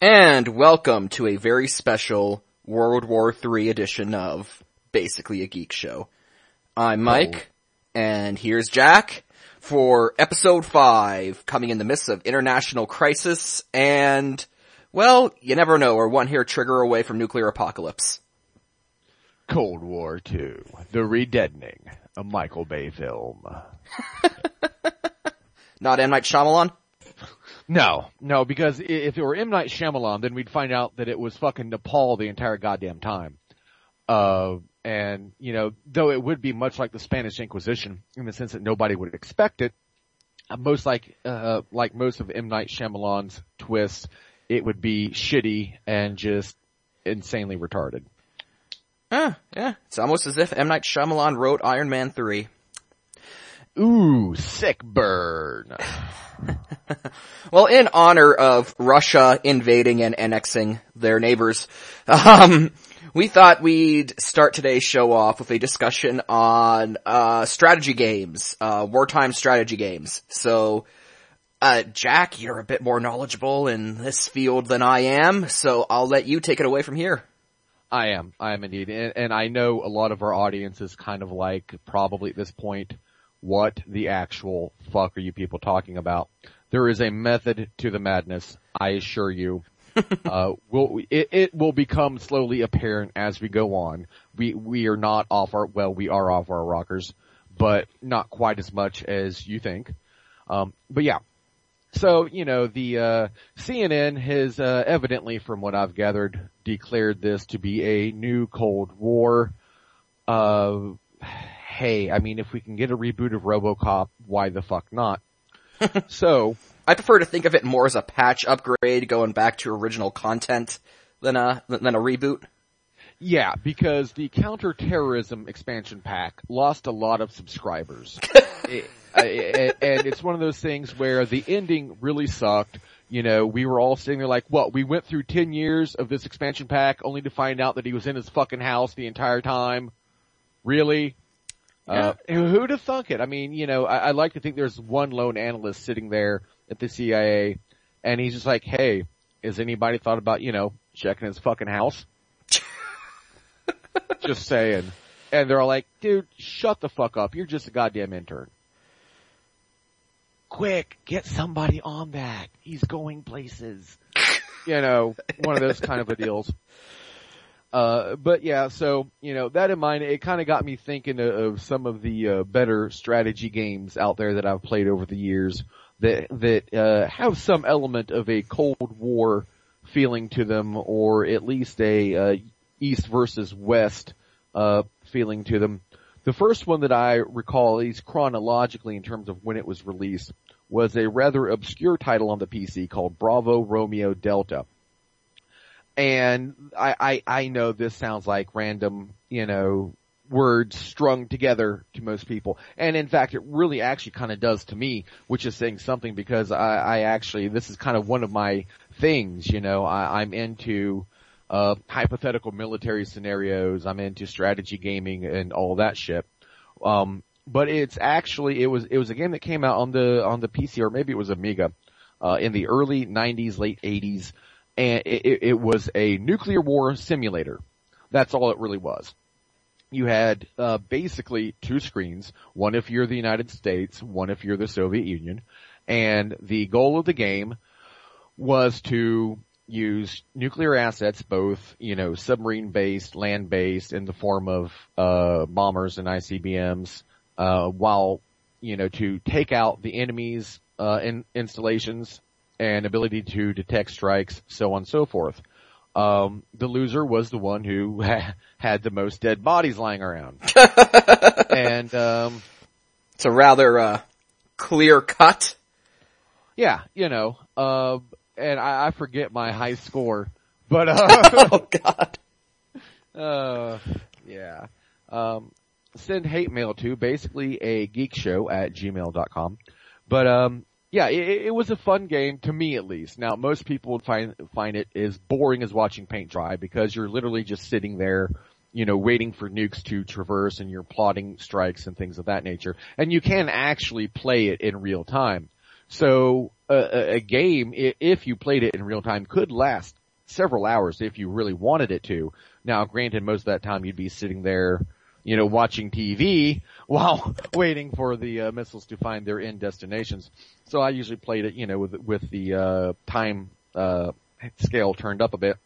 And welcome to a very special World War III edition of Basically a Geek Show. I'm Mike, and here's Jack for episode 5, coming in the midst of international crisis and, well, you never know, we're one hair trigger away from nuclear apocalypse. Cold War 2, The Redeadening, a Michael Bay film. Not M. Night Shyamalan? No, no, because if it were M. Night Shyamalan, then we'd find out that it was fucking Nepal the entire goddamn time. Uh, and, you know, though it would be much like the Spanish Inquisition, in the sense that nobody would expect it, uh, most like, uh, like most of M. Night Shyamalan's twists, it would be shitty and just insanely retarded. Huh, yeah. It's almost as if M. Night Shyamalan wrote Iron Man 3. Ooh, sick burn. Well, in honor of Russia invading and annexing their neighbors, um, we thought we'd start today's show off with a discussion on, uh, strategy games, uh, wartime strategy games. So, uh, Jack, you're a bit more knowledgeable in this field than I am, so I'll let you take it away from here. I am. I am indeed. And, and I know a lot of our audience is kind of like, probably at this point, what the actual fuck are you people talking about? There is a method to the madness, I assure you. uh, will it, it will become slowly apparent as we go on. We, we are not off our, well, we are off our rockers, but not quite as much as you think. Um, but yeah, so, you know, the, uh, CNN has, uh, evidently, from what I've gathered, declared this to be a new Cold War. Uh, hey, I mean, if we can get a reboot of RoboCop, why the fuck not? so, I prefer to think of it more as a patch upgrade going back to original content than a, than a reboot. yeah, because the counterterrorism expansion pack lost a lot of subscribers. It- and it's one of those things where the ending really sucked. You know, we were all sitting there like, what, we went through 10 years of this expansion pack only to find out that he was in his fucking house the entire time? Really? Uh, who'd have thunk it? I mean, you know, I, I like to think there's one lone analyst sitting there at the CIA and he's just like, hey, has anybody thought about, you know, checking his fucking house? just saying. And they're all like, dude, shut the fuck up. You're just a goddamn intern. Quick, get somebody on that. He's going places. you know, one of those kind of a deals. Uh, but yeah, so, you know, that in mind, it kind of got me thinking of, of some of the, uh, better strategy games out there that I've played over the years that, that, uh, have some element of a Cold War feeling to them or at least a, uh, East versus West, uh, feeling to them. The first one that I recall, at least chronologically in terms of when it was released, was a rather obscure title on the PC called Bravo Romeo Delta. And I, I, I know this sounds like random, you know, words strung together to most people. And in fact, it really actually kind of does to me, which is saying something because I, I actually, this is kind of one of my things, you know, I, I'm into, uh, hypothetical military scenarios. I'm into strategy gaming and all that shit. Um, but it's actually, it was, it was a game that came out on the, on the PC or maybe it was Amiga, uh, in the early 90s, late 80s. And it, it, was a nuclear war simulator. That's all it really was. You had, uh, basically two screens. One if you're the United States, one if you're the Soviet Union. And the goal of the game was to use nuclear assets, both, you know, submarine based, land based in the form of, uh, bombers and ICBMs, uh, while, you know, to take out the enemy's, uh, in, installations and ability to detect strikes, so on and so forth. Um, the loser was the one who ha- had the most dead bodies lying around. and, um, It's a rather, uh, clear cut. yeah, you know, uh, and I, I forget my high score, but, uh, Oh god. Uh, yeah. Um, send hate mail to basically a geek show at gmail.com. But, um, yeah, it, it was a fun game to me at least. Now, most people would find, find it as boring as watching paint dry because you're literally just sitting there, you know, waiting for nukes to traverse and you're plotting strikes and things of that nature. And you can actually play it in real time. So, a, a game, if you played it in real time, could last several hours if you really wanted it to. Now, granted, most of that time you'd be sitting there, you know, watching TV while waiting for the uh, missiles to find their end destinations. So I usually played it, you know, with with the uh, time uh, scale turned up a bit.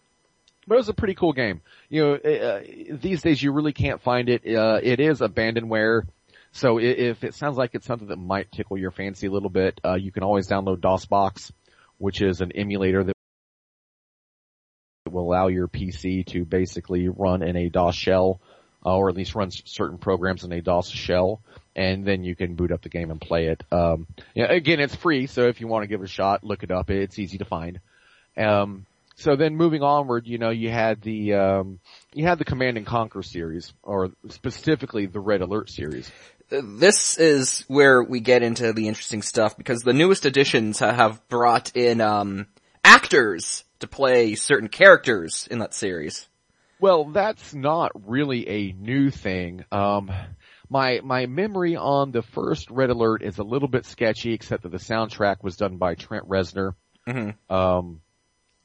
But it was a pretty cool game. You know, uh, these days you really can't find it. Uh, it is abandonware. So if it sounds like it's something that might tickle your fancy a little bit, uh, you can always download DOSBox, which is an emulator that will allow your PC to basically run in a DOS shell, uh, or at least run certain programs in a DOS shell, and then you can boot up the game and play it. Um, again, it's free, so if you want to give it a shot, look it up. It's easy to find. Um, so then moving onward, you know, you had the, um, you had the Command and Conquer series, or specifically the Red Alert series. This is where we get into the interesting stuff because the newest editions have brought in, um, actors to play certain characters in that series. Well, that's not really a new thing. Um, my my memory on the first Red Alert is a little bit sketchy, except that the soundtrack was done by Trent Reznor. Mm-hmm. Um,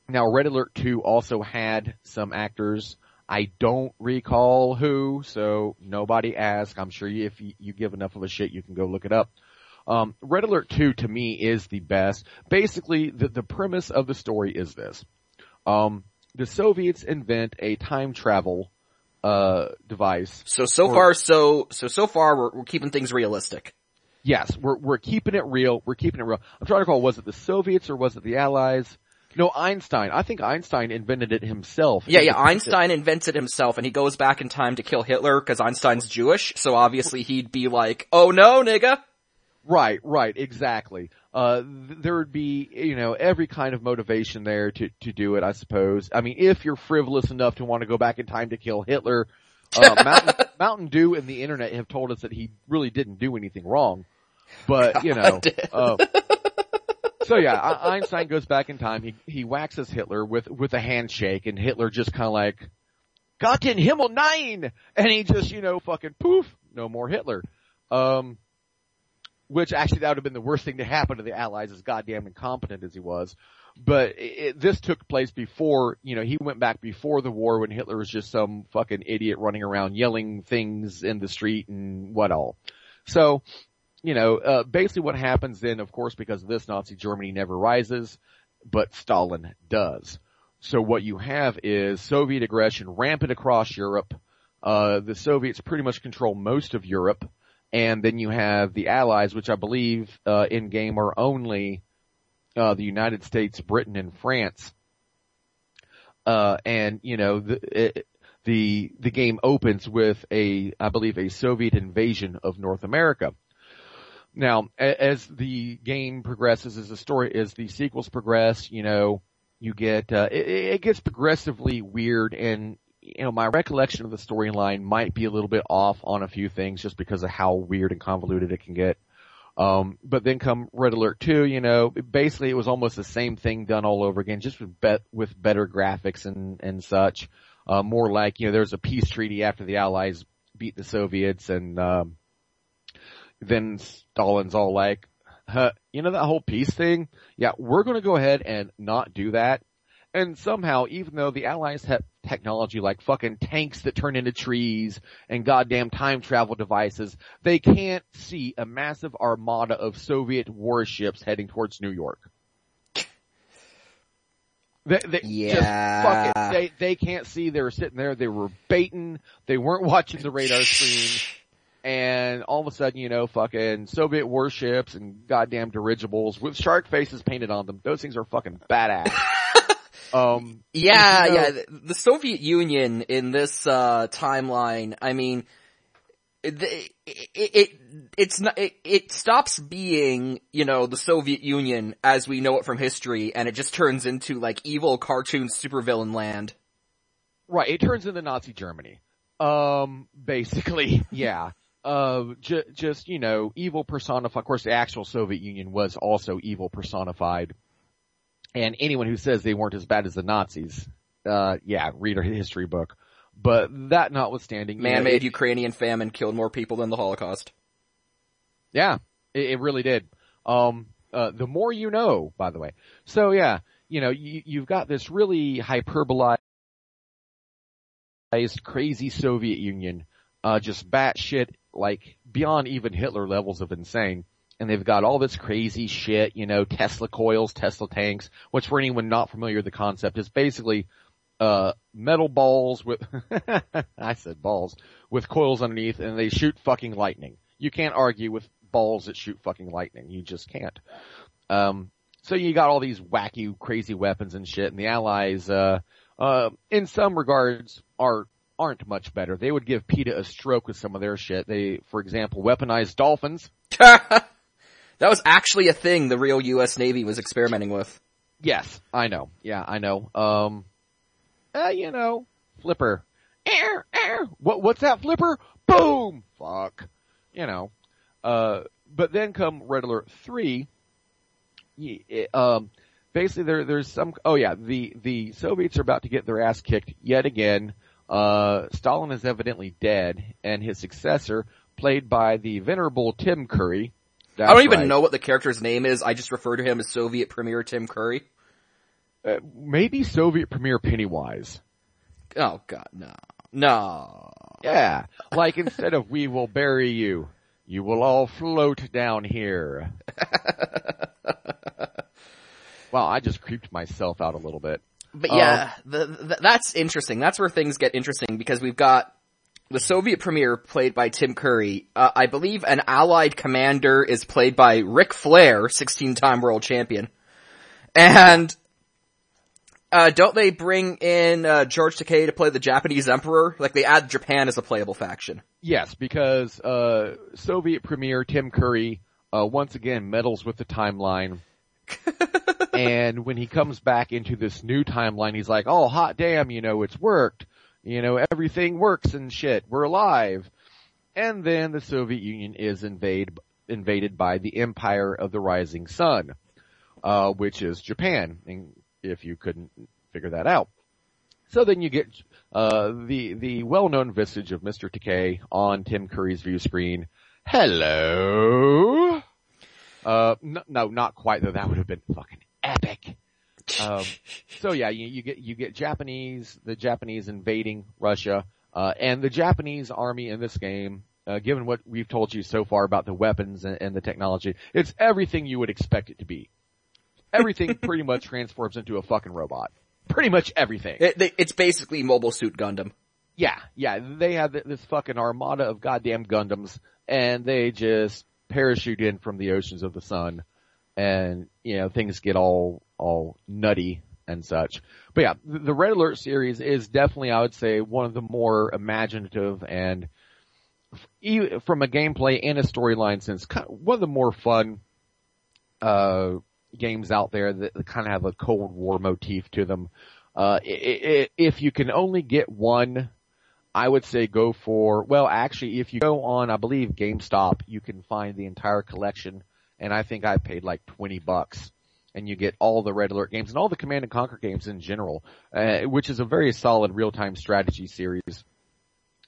now, Red Alert 2 also had some actors. I don't recall who, so nobody ask. I'm sure if you, you, give enough of a shit, you can go look it up. Um, Red Alert 2 to me is the best. Basically, the, the premise of the story is this. Um, the Soviets invent a time travel, uh, device. So, so far, so, so, so far we're, we're keeping things realistic. Yes, we're, we're keeping it real. We're keeping it real. I'm trying to recall, was it the Soviets or was it the Allies? No, Einstein. I think Einstein invented it himself. Yeah, yeah, Einstein invented himself and he goes back in time to kill Hitler because Einstein's Jewish, so obviously he'd be like, oh no, nigga! Right, right, exactly. Uh, th- there would be, you know, every kind of motivation there to, to do it, I suppose. I mean, if you're frivolous enough to want to go back in time to kill Hitler, uh, Mountain, Mountain Dew and the internet have told us that he really didn't do anything wrong. But, you know, uh, so yeah, Einstein goes back in time. He he waxes Hitler with with a handshake, and Hitler just kind of like, "Gott in Himmel, nein! And he just you know fucking poof, no more Hitler. Um, which actually that would have been the worst thing to happen to the Allies, as goddamn incompetent as he was. But it, this took place before, you know, he went back before the war when Hitler was just some fucking idiot running around yelling things in the street and what all. So, you know, uh, basically what happens then, of course, because of this, Nazi Germany never rises, but Stalin does. So what you have is Soviet aggression rampant across Europe. Uh, the Soviets pretty much control most of Europe, and then you have the Allies, which I believe uh, in game are only uh, the United States, Britain, and France. Uh, and you know the it, the the game opens with a I believe a Soviet invasion of North America. Now, as the game progresses, as the story, as the sequels progress, you know, you get, uh, it, it gets progressively weird and, you know, my recollection of the storyline might be a little bit off on a few things just because of how weird and convoluted it can get. Um, but then come Red Alert 2, you know, basically it was almost the same thing done all over again, just with, bet, with better graphics and, and such. Uh, more like, you know, there's a peace treaty after the Allies beat the Soviets and, um, then Stalin's all like, huh, you know that whole peace thing? Yeah, we're gonna go ahead and not do that. And somehow, even though the Allies have technology like fucking tanks that turn into trees and goddamn time travel devices, they can't see a massive armada of Soviet warships heading towards New York. They, they yeah. just fuck it. They they can't see. They were sitting there. They were baiting. They weren't watching the radar screen and all of a sudden, you know, fucking Soviet warships and goddamn dirigibles with shark faces painted on them. Those things are fucking badass. Um, yeah, you know, yeah. The Soviet Union in this uh, timeline, I mean, it, it, it it's not it, it stops being you know the Soviet Union as we know it from history, and it just turns into like evil cartoon supervillain land. Right, it turns into Nazi Germany. Um, basically, yeah uh, j- just, you know, evil personified. Of course, the actual Soviet Union was also evil personified. And anyone who says they weren't as bad as the Nazis, uh, yeah, read a history book. But that notwithstanding, man-made Ukrainian famine killed more people than the Holocaust. Yeah, it, it really did. Um, Uh, the more you know, by the way. So yeah, you know, you, you've got this really hyperbolized, crazy Soviet Union, uh, just batshit, like, beyond even Hitler levels of insane. And they've got all this crazy shit, you know, Tesla coils, Tesla tanks, which for anyone not familiar with the concept is basically, uh, metal balls with, I said balls, with coils underneath and they shoot fucking lightning. You can't argue with balls that shoot fucking lightning. You just can't. Um, so you got all these wacky, crazy weapons and shit, and the Allies, uh, uh, in some regards are, aren't much better. They would give PETA a stroke with some of their shit. They, for example, weaponized dolphins. that was actually a thing the real US Navy was experimenting with. Yes, I know. Yeah, I know. Um, uh, you know, flipper. Air, air. What, what's that flipper? Boom! Fuck. You know. Uh, but then come Red Alert 3, um, basically there, there's some, oh yeah, the, the Soviets are about to get their ass kicked yet again. Uh, Stalin is evidently dead and his successor, played by the venerable Tim Curry. I don't even right. know what the character's name is. I just refer to him as Soviet Premier Tim Curry. Uh, maybe Soviet Premier Pennywise. Oh god, no. No. Yeah. Like instead of we will bury you, you will all float down here. Well, I just creeped myself out a little bit. But yeah, um, the, the, that's interesting. That's where things get interesting because we've got the Soviet premier played by Tim Curry. Uh, I believe an Allied commander is played by Ric Flair, 16-time world champion. And, uh, don't they bring in, uh, George Takei to play the Japanese emperor? Like they add Japan as a playable faction. Yes, because, uh, Soviet premier Tim Curry, uh, once again meddles with the timeline. and when he comes back into this new timeline, he's like, oh, hot damn, you know, it's worked. You know, everything works and shit. We're alive. And then the Soviet Union is invade, invaded by the Empire of the Rising Sun, uh, which is Japan, if you couldn't figure that out. So then you get, uh, the, the well-known visage of Mr. Takei on Tim Curry's view screen. Hello? Uh, no, no, not quite though. That would have been fucking epic. Um, so yeah, you, you, get you get Japanese, the Japanese invading Russia, uh, and the Japanese army in this game. Uh, given what we've told you so far about the weapons and, and the technology, it's everything you would expect it to be. Everything pretty much transforms into a fucking robot. Pretty much everything. It, it's basically Mobile Suit Gundam. Yeah, yeah. They have this fucking armada of goddamn Gundams, and they just parachute in from the oceans of the sun and, you know, things get all, all nutty and such. But yeah, the Red Alert series is definitely, I would say, one of the more imaginative and from a gameplay and a storyline sense, one of the more fun, uh, games out there that kind of have a Cold War motif to them. Uh, if you can only get one, I would say go for, well actually if you go on, I believe GameStop, you can find the entire collection and I think I paid like 20 bucks and you get all the Red Alert games and all the Command and Conquer games in general, uh, which is a very solid real-time strategy series.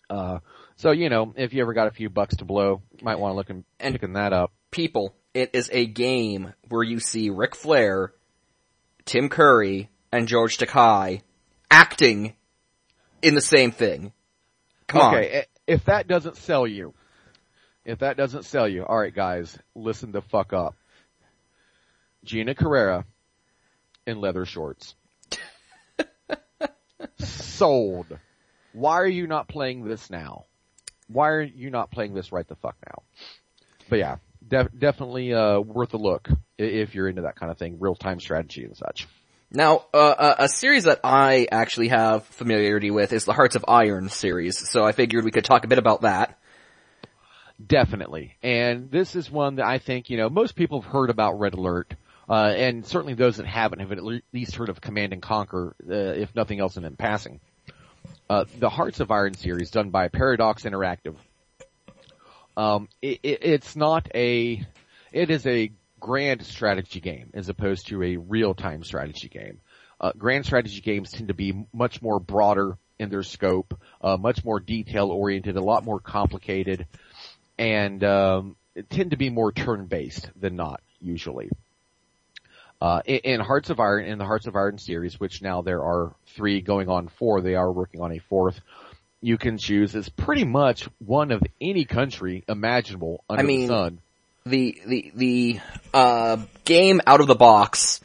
Uh, so you know, if you ever got a few bucks to blow, you might want to look and, and picking that up. People, it is a game where you see Ric Flair, Tim Curry, and George Takei acting in the same thing. Come okay, on. if that doesn't sell you, if that doesn't sell you, alright guys, listen the fuck up. Gina Carano in leather shorts. Sold. Why are you not playing this now? Why are you not playing this right the fuck now? But yeah, def- definitely uh, worth a look if you're into that kind of thing, real time strategy and such. Now, uh, a series that I actually have familiarity with is the Hearts of Iron series, so I figured we could talk a bit about that. Definitely. And this is one that I think, you know, most people have heard about Red Alert, uh, and certainly those that haven't have at least heard of Command and Conquer, uh, if nothing else in, in passing. Uh, the Hearts of Iron series done by Paradox Interactive. Um, it, it, it's not a, it is a grand strategy game as opposed to a real-time strategy game. Uh, grand strategy games tend to be much more broader in their scope, uh, much more detail oriented, a lot more complicated, and um, tend to be more turn based than not usually. Uh, in, in Hearts of Iron, in the Hearts of Iron series, which now there are three going on four, they are working on a fourth. You can choose as pretty much one of any country imaginable under I mean, the sun. The, the, the, uh, game out of the box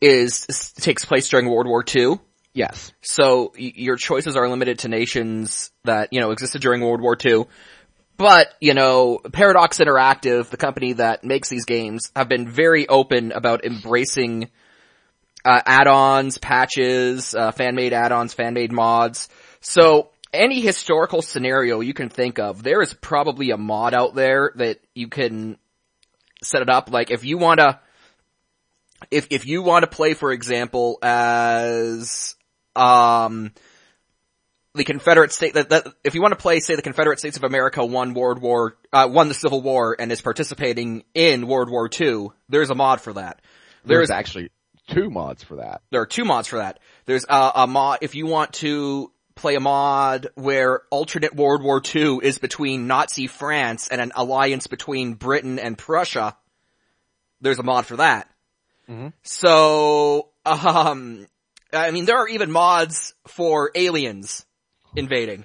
is, takes place during World War II. Yes. So y- your choices are limited to nations that, you know, existed during World War II. But, you know, Paradox Interactive, the company that makes these games, have been very open about embracing uh, add-ons, patches, uh, fan-made add-ons, fan-made mods. So any historical scenario you can think of, there is probably a mod out there that you can set it up. Like if you want to, if if you want to play, for example, as um the Confederate state that, that if you want to play, say, the Confederate States of America won World War, uh, won the Civil War and is participating in World War II, there's a mod for that. There's actually two mods for that. There are two mods for that. There's a, a mod, if you want to play a mod where alternate World War II is between Nazi France and an alliance between Britain and Prussia, there's a mod for that. Mhm. So, um, I mean, there are even mods for aliens invading.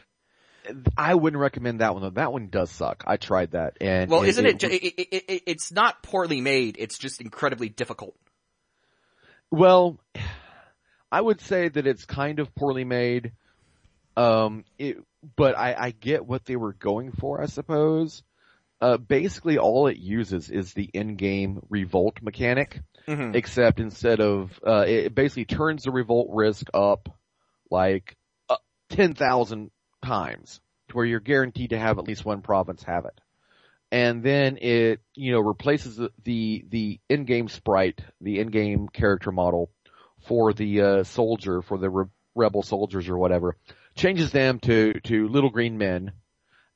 I wouldn't recommend that one though. That one does suck. I tried that and Well, and isn't it, it, it, it, it, it's not poorly made, it's just incredibly difficult. Well, I would say that it's kind of poorly made. Um, it, but I, I get what they were going for, I suppose. Uh, basically all it uses is the in-game revolt mechanic, Mhm. except instead of, uh, it basically turns the revolt risk up like 10,000 times to where you're guaranteed to have at least one province have it. And then it, you know, replaces the, the, the in-game sprite, the in-game character model for the, uh, soldier, for the re- rebel soldiers or whatever, changes them to, to little green men,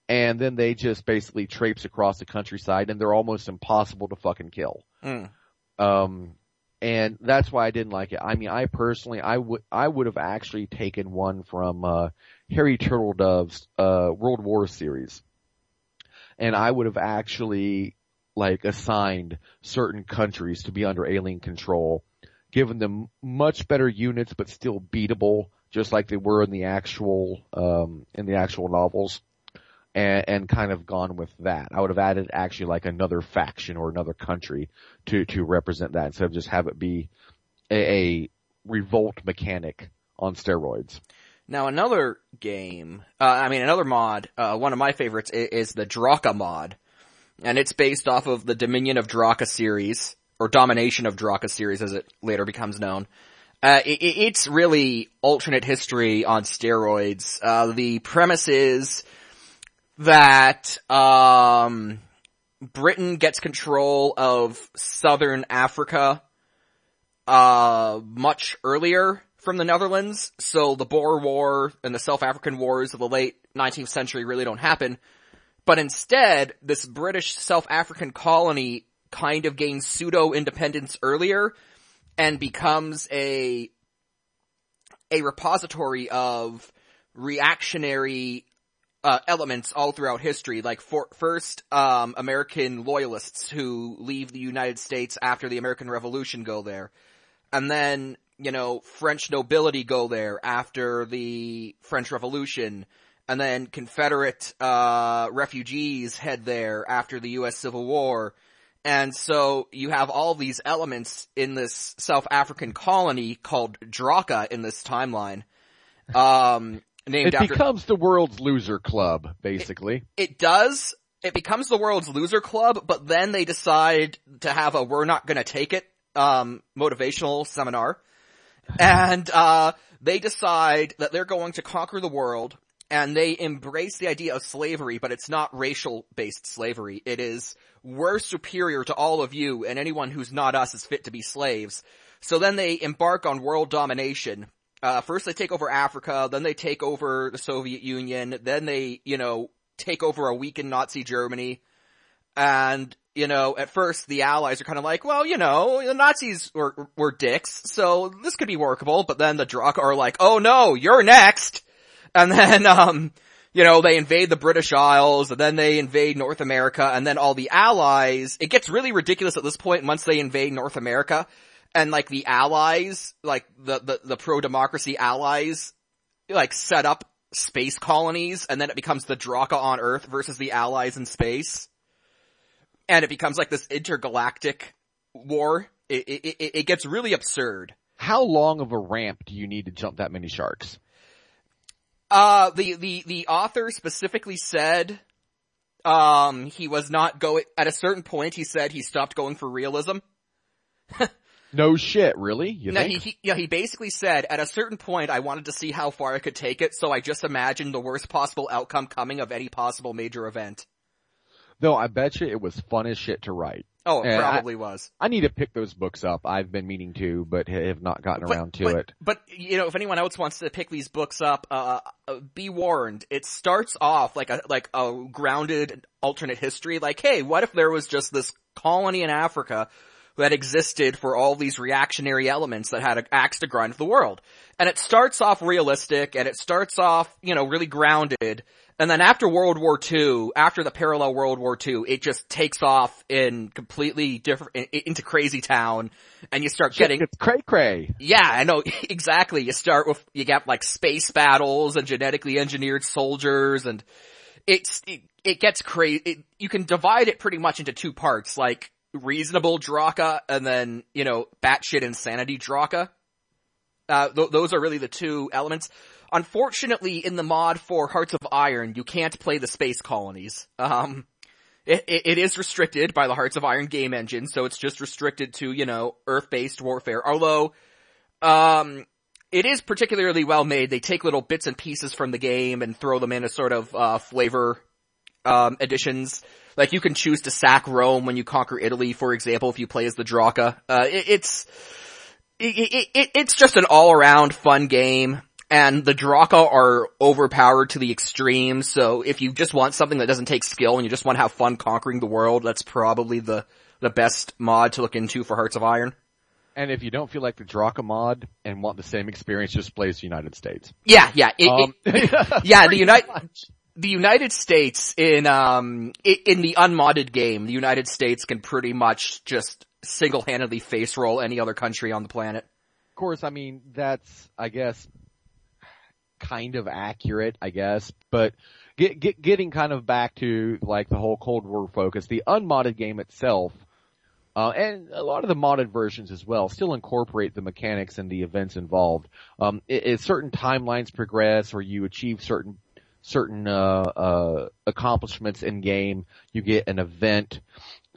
and then they just basically traipse across the countryside and they're almost impossible to fucking kill. Mm. Um, and that's why I didn't like it. I mean, I personally, I would, I would have actually taken one from, uh, Harry Turtledove's, uh, World War series. And I would have actually, like, assigned certain countries to be under alien control, given them much better units, but still beatable, just like they were in the actual, um, in the actual novels. And, and kind of gone with that. I would have added actually like another faction or another country to to represent that instead of just have it be a, a revolt mechanic on steroids. Now another game, uh, I mean another mod, uh, one of my favorites is, is the Draka mod. And it's based off of the Dominion of Draka series, or Domination of Draka series as it later becomes known. Uh, it, it- it's really alternate history on steroids. Uh, the premise is that, um, Britain gets control of southern Africa, uh, much earlier from the Netherlands, so the Boer War and the South African Wars of the late 19th century really don't happen. But instead, this British South African colony kind of gains pseudo-independence earlier and becomes a, a repository of reactionary uh, elements all throughout history. Like for, first, um, American loyalists who leave the United States after the American Revolution go there. And then, you know, French nobility go there after the French Revolution. And then Confederate, uh, refugees head there after the US Civil War. And so you have all these elements in this South African colony called Draka in this timeline. Um, named It after- becomes the world's loser club, basically. it does. It becomes the world's loser club, but then they decide to have a we're not gonna take it, um, motivational seminar. And, uh, they decide that they're going to conquer the world and they embrace the idea of slavery, but it's not racial based slavery. It is, we're superior to all of you and anyone who's not us is fit to be slaves. So then they embark on world domination. Uh, first they take over Africa, then they take over the Soviet Union, then they, you know, take over a weakened Nazi Germany. And, you know, at first the Allies are kind of like, well, you know, the Nazis were, were dicks, so this could be workable, but then the Draka are like, oh no, you're next! And then, um, you know, they invade the British Isles, and then they invade North America, and then all the allies, it gets really ridiculous at this point once they invade North America, and like the allies, like the, the, the pro-democracy allies, like set up space colonies and then it becomes the Draka on Earth versus the allies in space. And it becomes like this intergalactic war. It, it, it, it gets really absurd. How long of a ramp do you need to jump that many sharks? Uh, the, the, the author specifically said, um, he was not going, at a certain point he said he stopped going for realism. no shit, really? You no, think? he, he, yeah, he basically said, at a certain point I wanted to see how far I could take it, so I just imagined the worst possible outcome coming of any possible major event. Though I bet you it was fun as shit to write. Oh, it And I- probably was. I need to pick those books up. I've been meaning to, but have not gotten around to but, it. But, you know, if anyone else wants to pick these books up, uh, uh, be warned. It starts off like a, like a grounded alternate history. Like, hey, what if there was just this colony in Africa that existed for all these reactionary elements that had an axe to grind for the world? And it starts off realistic and it starts off, you know, really grounded. And then after World War II, after the parallel World War II, it just takes off in completely different, in, into crazy town and you start getting, it's cray cray. yeah, I know, exactly. You start with, you get like space battles and genetically engineered soldiers and it's, it, it gets crazy. You can divide it pretty much into two parts, like reasonable Draka and then, you know, batshit insanity Draka. Uh, th- those are really the two elements. Unfortunately, in the mod for Hearts of Iron, you can't play the space colonies. Um, it, it, it is restricted by the Hearts of Iron game engine, so it's just restricted to, you know, Earth-based warfare. Although, um, it is particularly well made. They take little bits and pieces from the game and throw them in as sort of, uh, flavor, um, additions. Like you can choose to sack Rome when you conquer Italy, for example, if you play as the Draka. Uh, it, it's, it, it, it, it's just an all-around fun game. And the Draka are overpowered to the extreme, so if you just want something that doesn't take skill and you just want to have fun conquering the world, that's probably the, the best mod to look into for Hearts of Iron. And if you don't feel like the Draka mod and want the same experience, just play as the United States. Yeah, yeah, it, Um, it- yeah, the United, the United States in, um, in the unmodded game, the United States can pretty much just single-handedly face roll any other country on the planet. of course, I mean, that's, I guess, kind of accurate, I guess, but get, get, getting kind of back to like the whole Cold War focus, the unmodded game itself, uh, and a lot of the modded versions as well still incorporate the mechanics and the events involved. Um, as certain timelines progress or you achieve certain certain uh, uh, accomplishments in game, you get an event.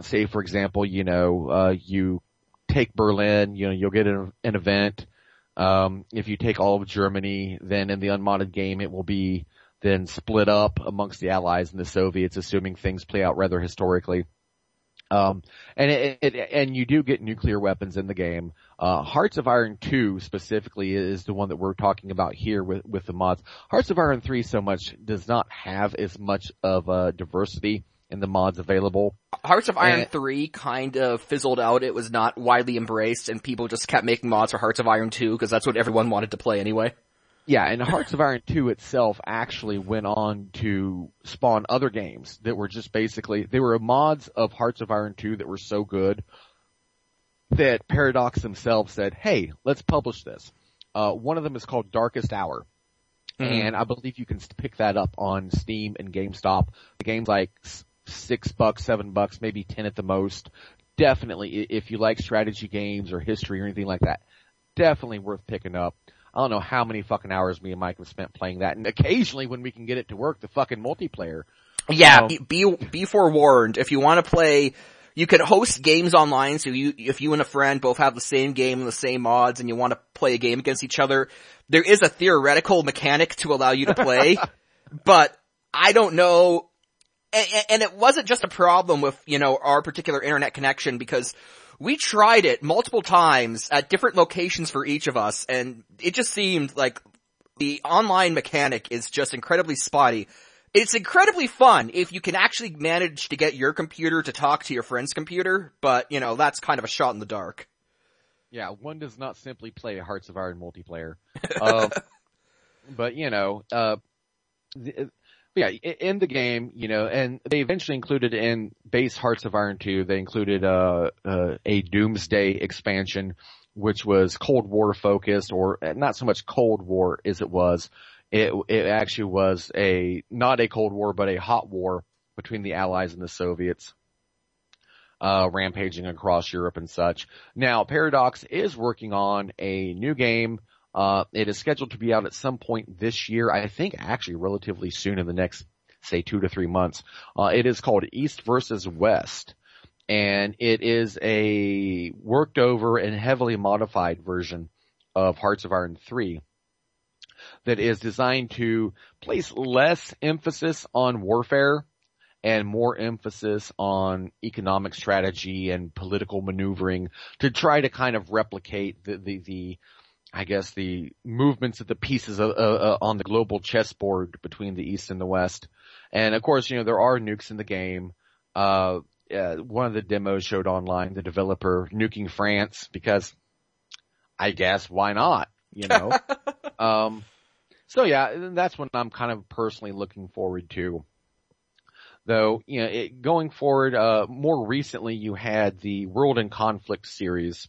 Say, for example, you know, uh, you take Berlin, you know, you'll get an, an event. Um, if you take all of Germany, then in the unmodded game, it will be then split up amongst the Allies and the Soviets, assuming things play out rather historically. Um, and it, it, and you do get nuclear weapons in the game. Uh, Hearts of Iron 2 specifically is the one that we're talking about here with, with the mods. Hearts of Iron 3 so much does not have as much of a diversity in the mods available. Hearts of Iron Eh. 3 kind of fizzled out. It was not widely embraced and people just kept making mods for Hearts of Iron 2 because that's what everyone wanted to play anyway. Yeah, and Hearts of Iron 2 itself actually went on to spawn other games that were just basically, they were mods of Hearts of Iron 2 that were so good that Paradox themselves said, hey, let's publish this. Uh, one of them is called Darkest Hour. And I believe you can pick that up on Steam and GameStop. The game's like six bucks, seven bucks, maybe ten at the most. Definitely, if you like strategy games or history or anything like that, definitely worth picking up. I don't know how many fucking hours me and Mike have spent playing that, and occasionally when we can get it to work, the fucking multiplayer. Yeah, be, be, be forewarned. If you want to play, you can host games online, so you, if you and a friend both have the same game and the same mods and you want to play a game against each other, there is a theoretical mechanic to allow you to play, but I don't know, and, and it wasn't just a problem with, you know, our particular internet connection because we tried it multiple times at different locations for each of us and it just seemed like the online mechanic is just incredibly spotty. It's incredibly fun if you can actually manage to get your computer to talk to your friend's computer, but you know, that's kind of a shot in the dark. Yeah, one does not simply play Hearts of Iron multiplayer. Uh, but you know, uh, the, yeah, in the game, you know, and they eventually included in base Hearts of Iron 2, they included, uh, uh, a Doomsday expansion which was Cold War focused, or not so much Cold War as it was. It it actually was a not a Cold War, but a hot war between the Allies and the Soviets. Uh, rampaging across Europe and such. Now, Paradox is working on a new game. Uh, it is scheduled to be out at some point this year. I think actually relatively soon in the next, say, two to three months. Uh, it is called East versus West and it is a worked over and heavily modified version of Hearts of Iron 3 that is designed to place less emphasis on warfare and more emphasis on economic strategy and political maneuvering to try to kind of replicate the, the, the I guess the movements of the pieces uh, uh, on the global chessboard between the East and the West. And of course, you know, there are nukes in the game. Uh, uh, one of the demos showed online the developer nuking France because I guess why not, you know? um, so yeah, that's what I'm kind of personally looking forward to. Though, you know, it, going forward, uh, more recently you had the World in Conflict series,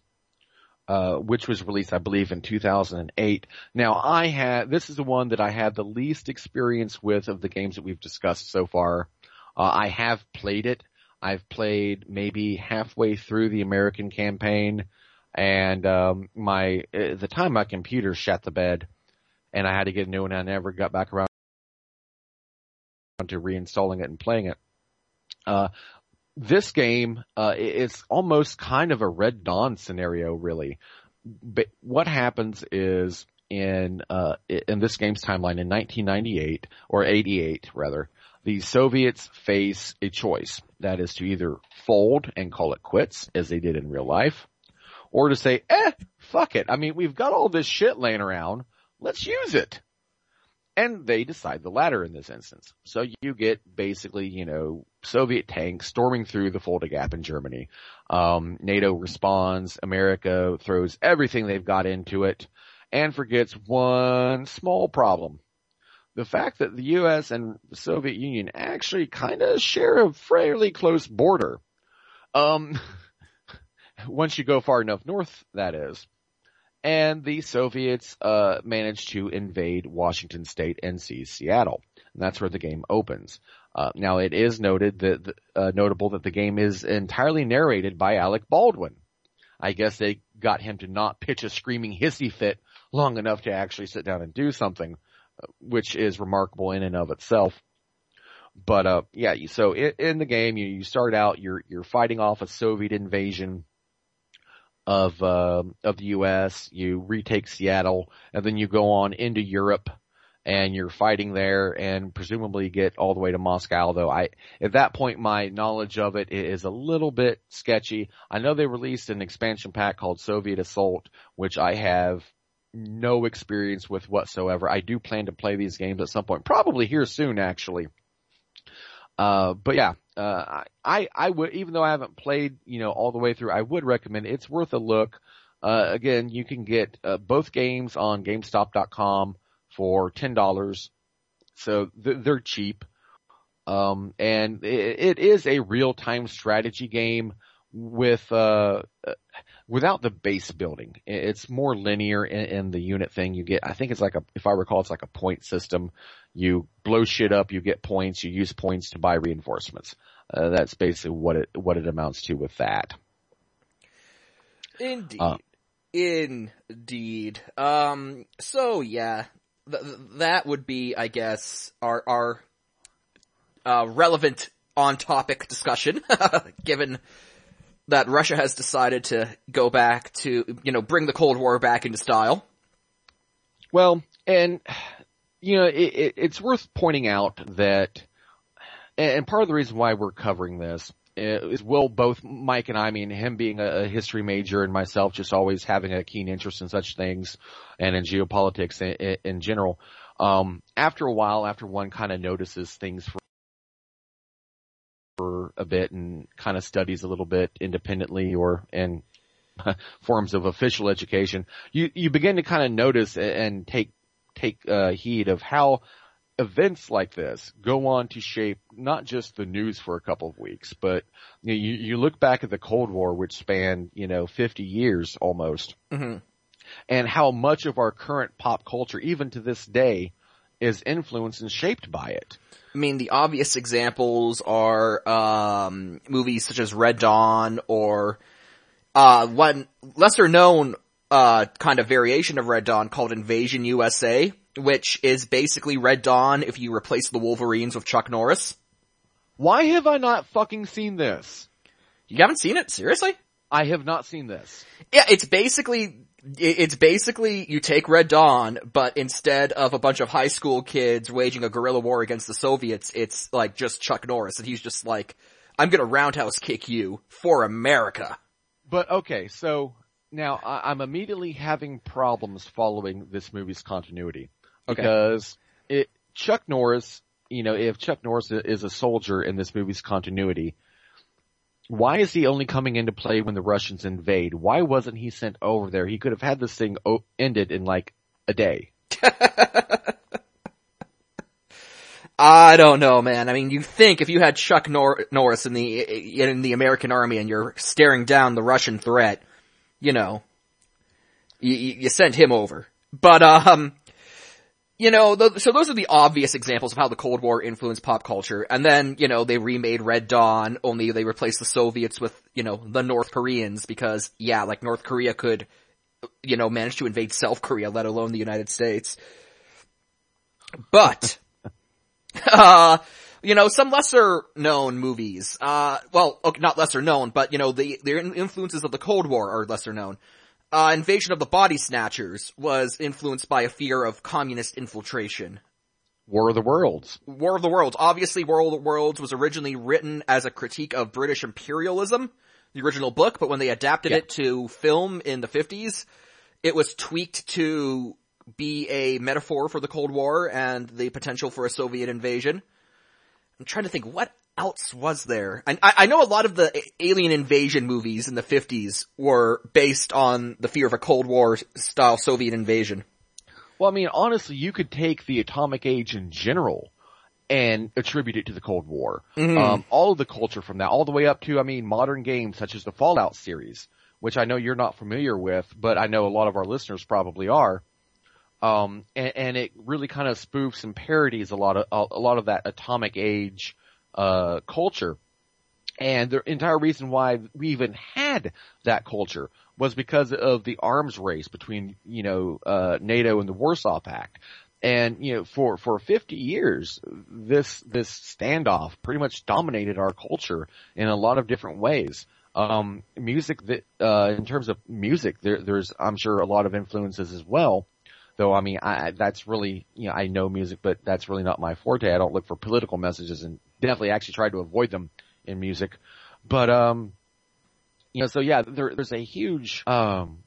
uh, which was released, I believe, in 2008. Now I had, this is the one that I had the least experience with of the games that we've discussed so far. Uh, I have played it. I've played maybe halfway through the American campaign, and um, my at the time my computer shut the bed, and I had to get a new one. I never got back around to reinstalling it and playing it. Uh, this game uh, is almost kind of a Red Dawn scenario, really. But what happens is in uh, in this game's timeline in 1998 or 88 rather, the Soviets face a choice. That is to either fold and call it quits, as they did in real life, or to say, eh, fuck it. I mean, we've got all this shit laying around. Let's use it. And they decide the latter in this instance. So you get basically, you know, Soviet tanks storming through the Fulda Gap in Germany. Um, NATO responds. America throws everything they've got into it and forgets one small problem the fact that the U.S. and the Soviet Union actually kind of share a fairly close border. Um, once you go far enough north, that is. And the Soviets, uh, managed to invade Washington state and seize Seattle. And that's where the game opens. Uh, now it is noted that, uh, notable that the game is entirely narrated by Alec Baldwin. I guess they got him to not pitch a screaming hissy fit long enough to actually sit down and do something which is remarkable in and of itself. But uh, yeah, so in, in the game, you, you start out, you're you're fighting off a Soviet invasion of uh, of the U.S. You retake Seattle, and then you go on into Europe, and you're fighting there, and presumably get all the way to Moscow. Though I, at that point, my knowledge of it is a little bit sketchy. I know they released an expansion pack called Soviet Assault, which I have no experience with whatsoever. I do plan to play these games at some point, probably here soon actually. Uh, but yeah, uh, I, I would, even though I haven't played, you know, all the way through, I would recommend it. it's worth a look. Uh, again, you can get uh, both games on GameStop.com for ten dollars, so th- they're cheap. Um, and it, it is a real-time strategy game with uh, without the base building. It's more linear in, in, the unit thing. You get, I think it's like a, if I recall, it's like a point system. You blow shit up, you get points, you use points to buy reinforcements. Uh, that's basically what it, what it amounts to with that. Indeed. Uh, Indeed. Um, so yeah, th- that would be, I guess, our, our, uh, relevant on topic discussion, given that Russia has decided to go back to, you know, bring the Cold War back into style. Well, and, you know, it, it, it's worth pointing out that, and part of the reason why we're covering this is Will, both Mike and I, I mean, him being a history major and myself just always having a keen interest in such things and in geopolitics in, in general. Um, after a while, after one kind of notices things for a bit and kind of studies a little bit independently or in forms of official education, you, you begin to kind of notice and take, take, uh, heed of how events like this go on to shape not just the news for a couple of weeks, but you, know, you, you look back at the Cold War, which spanned, you know, 50 years almost, hmm and how much of our current pop culture, even to this day, is influenced and shaped by it. I mean, the obvious examples are um, movies such as Red Dawn or uh, one lesser known uh, kind of variation of Red Dawn called Invasion USA, which is basically Red Dawn if you replace the Wolverines with Chuck Norris. Why have I not fucking seen this? You haven't seen it? Seriously? I have not seen this. Yeah, it's basically it's basically you take Red Dawn, but instead of a bunch of high school kids waging a guerrilla war against the Soviets, it's like just Chuck Norris, and he's just like, "I'm gonna roundhouse kick you for America." But okay, so now I, I'm immediately having problems following this movie's continuity Okay. because it Chuck Norris, you know, if Chuck Norris is a soldier in this movie's continuity, why is he only coming into play when the Russians invade? Why wasn't he sent over there? He could have had this thing ended in like a day. I don't know, man. I mean, you think if you had Chuck Nor- Norris in the in the American army and you're staring down the Russian threat, you know, you, you you send him over. But um, you know, so those are the obvious examples of how the Cold War influenced pop culture. And then, you know, they remade Red Dawn, only they replaced the Soviets with, you know, the North Koreans because, yeah, like North Korea could, you know, manage to invade South Korea, let alone the United States. But, uh, you know, some lesser known movies, uh, well, okay, not lesser known, but you know, the, the influences of the Cold War are lesser known. Uh, Invasion of the Body Snatchers was influenced by a fear of communist infiltration. War of the Worlds. War of the Worlds. Obviously, War of the Worlds was originally written as a critique of British imperialism, the original book, but when they adapted Yeah. it to film in the 50s, it was tweaked to be a metaphor for the Cold War and the potential for a Soviet invasion. I'm trying to think, what else was there? And I, I know a lot of the alien invasion movies in the 50s were based on the fear of a Cold War style Soviet invasion. Well, I mean, honestly, you could take the atomic age in general and attribute it to the Cold War. Um, all of the culture from that, all the way up to, I mean, modern games such as the Fallout series, which I know you're not familiar with, but I know a lot of our listeners probably are. Um, and, and it really kind of spoofs and parodies a lot of a, a lot of that atomic age uh, culture. And the entire reason why we even had that culture was because of the arms race between, you know, uh, NATO and the Warsaw Pact. And, you know, for, for 50 years, this, this standoff pretty much dominated our culture in a lot of different ways. Um, music that, uh, in terms of music, there, there's, I'm sure a lot of influences as well. Though, I mean, I, that's really, you know, I know music, but that's really not my forte. I don't look for political messages and definitely actually tried to avoid them in music. But, um, you know, so yeah, there, there's a huge, um,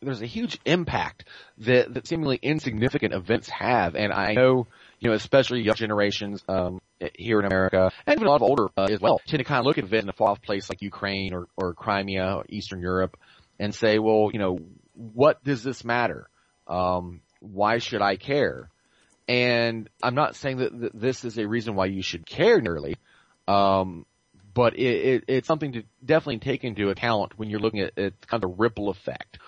there's a huge impact that, that seemingly insignificant events have. And I know, you know, especially young generations, um, here in America, and even a lot of older uh, as well, tend to kind of look at events in a far-off place like Ukraine or, or Crimea or Eastern Europe and say, well, you know, what does this matter? Um, why should I care? And I'm not saying that, that this is a reason why you should care nearly, um, but it, it, it's something to definitely take into account when you're looking at, at kind of the ripple effect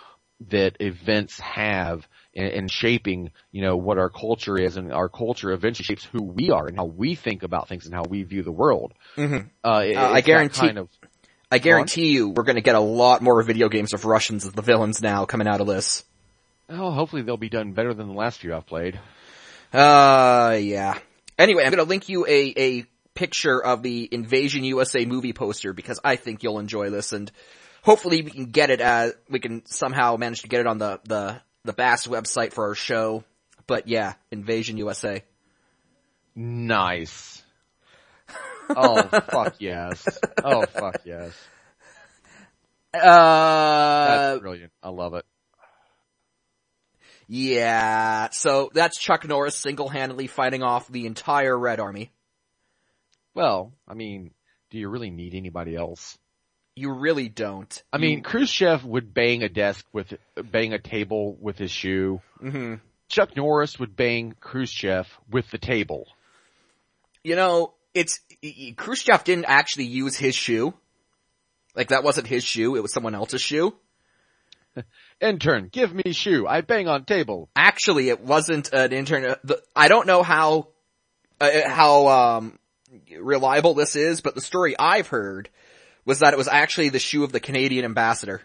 that events have in, in shaping, you know, what our culture is, and our culture eventually shapes who we are and how we think about things and how we view the world. Mhm. Uh, it- Uh, I guarantee- kind of I guarantee you we're gonna get a lot more video games of Russians as the villains now coming out of this. oh, hopefully they'll be done better than the last few I've played. Uh, yeah. Anyway, I'm gonna link you a, a picture of the Invasion USA movie poster because I think you'll enjoy this and hopefully we can get it as, we can somehow manage to get it on the, the, the BAGS website for our show. But yeah, Invasion USA. Nice. Oh fuck yes. Oh fuck yes. Uh, That's brilliant. I love it. Yeah, so that's Chuck Norris single-handedly fighting off the entire Red Army. Well, I mean, do you really need anybody else? You really don't. I mean, Khrushchev would bang a desk with, bang a table with his shoe. hmm Chuck Norris would bang Khrushchev with the table. You know, it's, Khrushchev didn't actually use his shoe. Like that wasn't his shoe, it was someone else's shoe. Intern, give me shoe. I bang on table. Actually, it wasn't an intern. I don't know how, uh, how, um, reliable this is, but the story I've heard was that it was actually the shoe of the Canadian ambassador.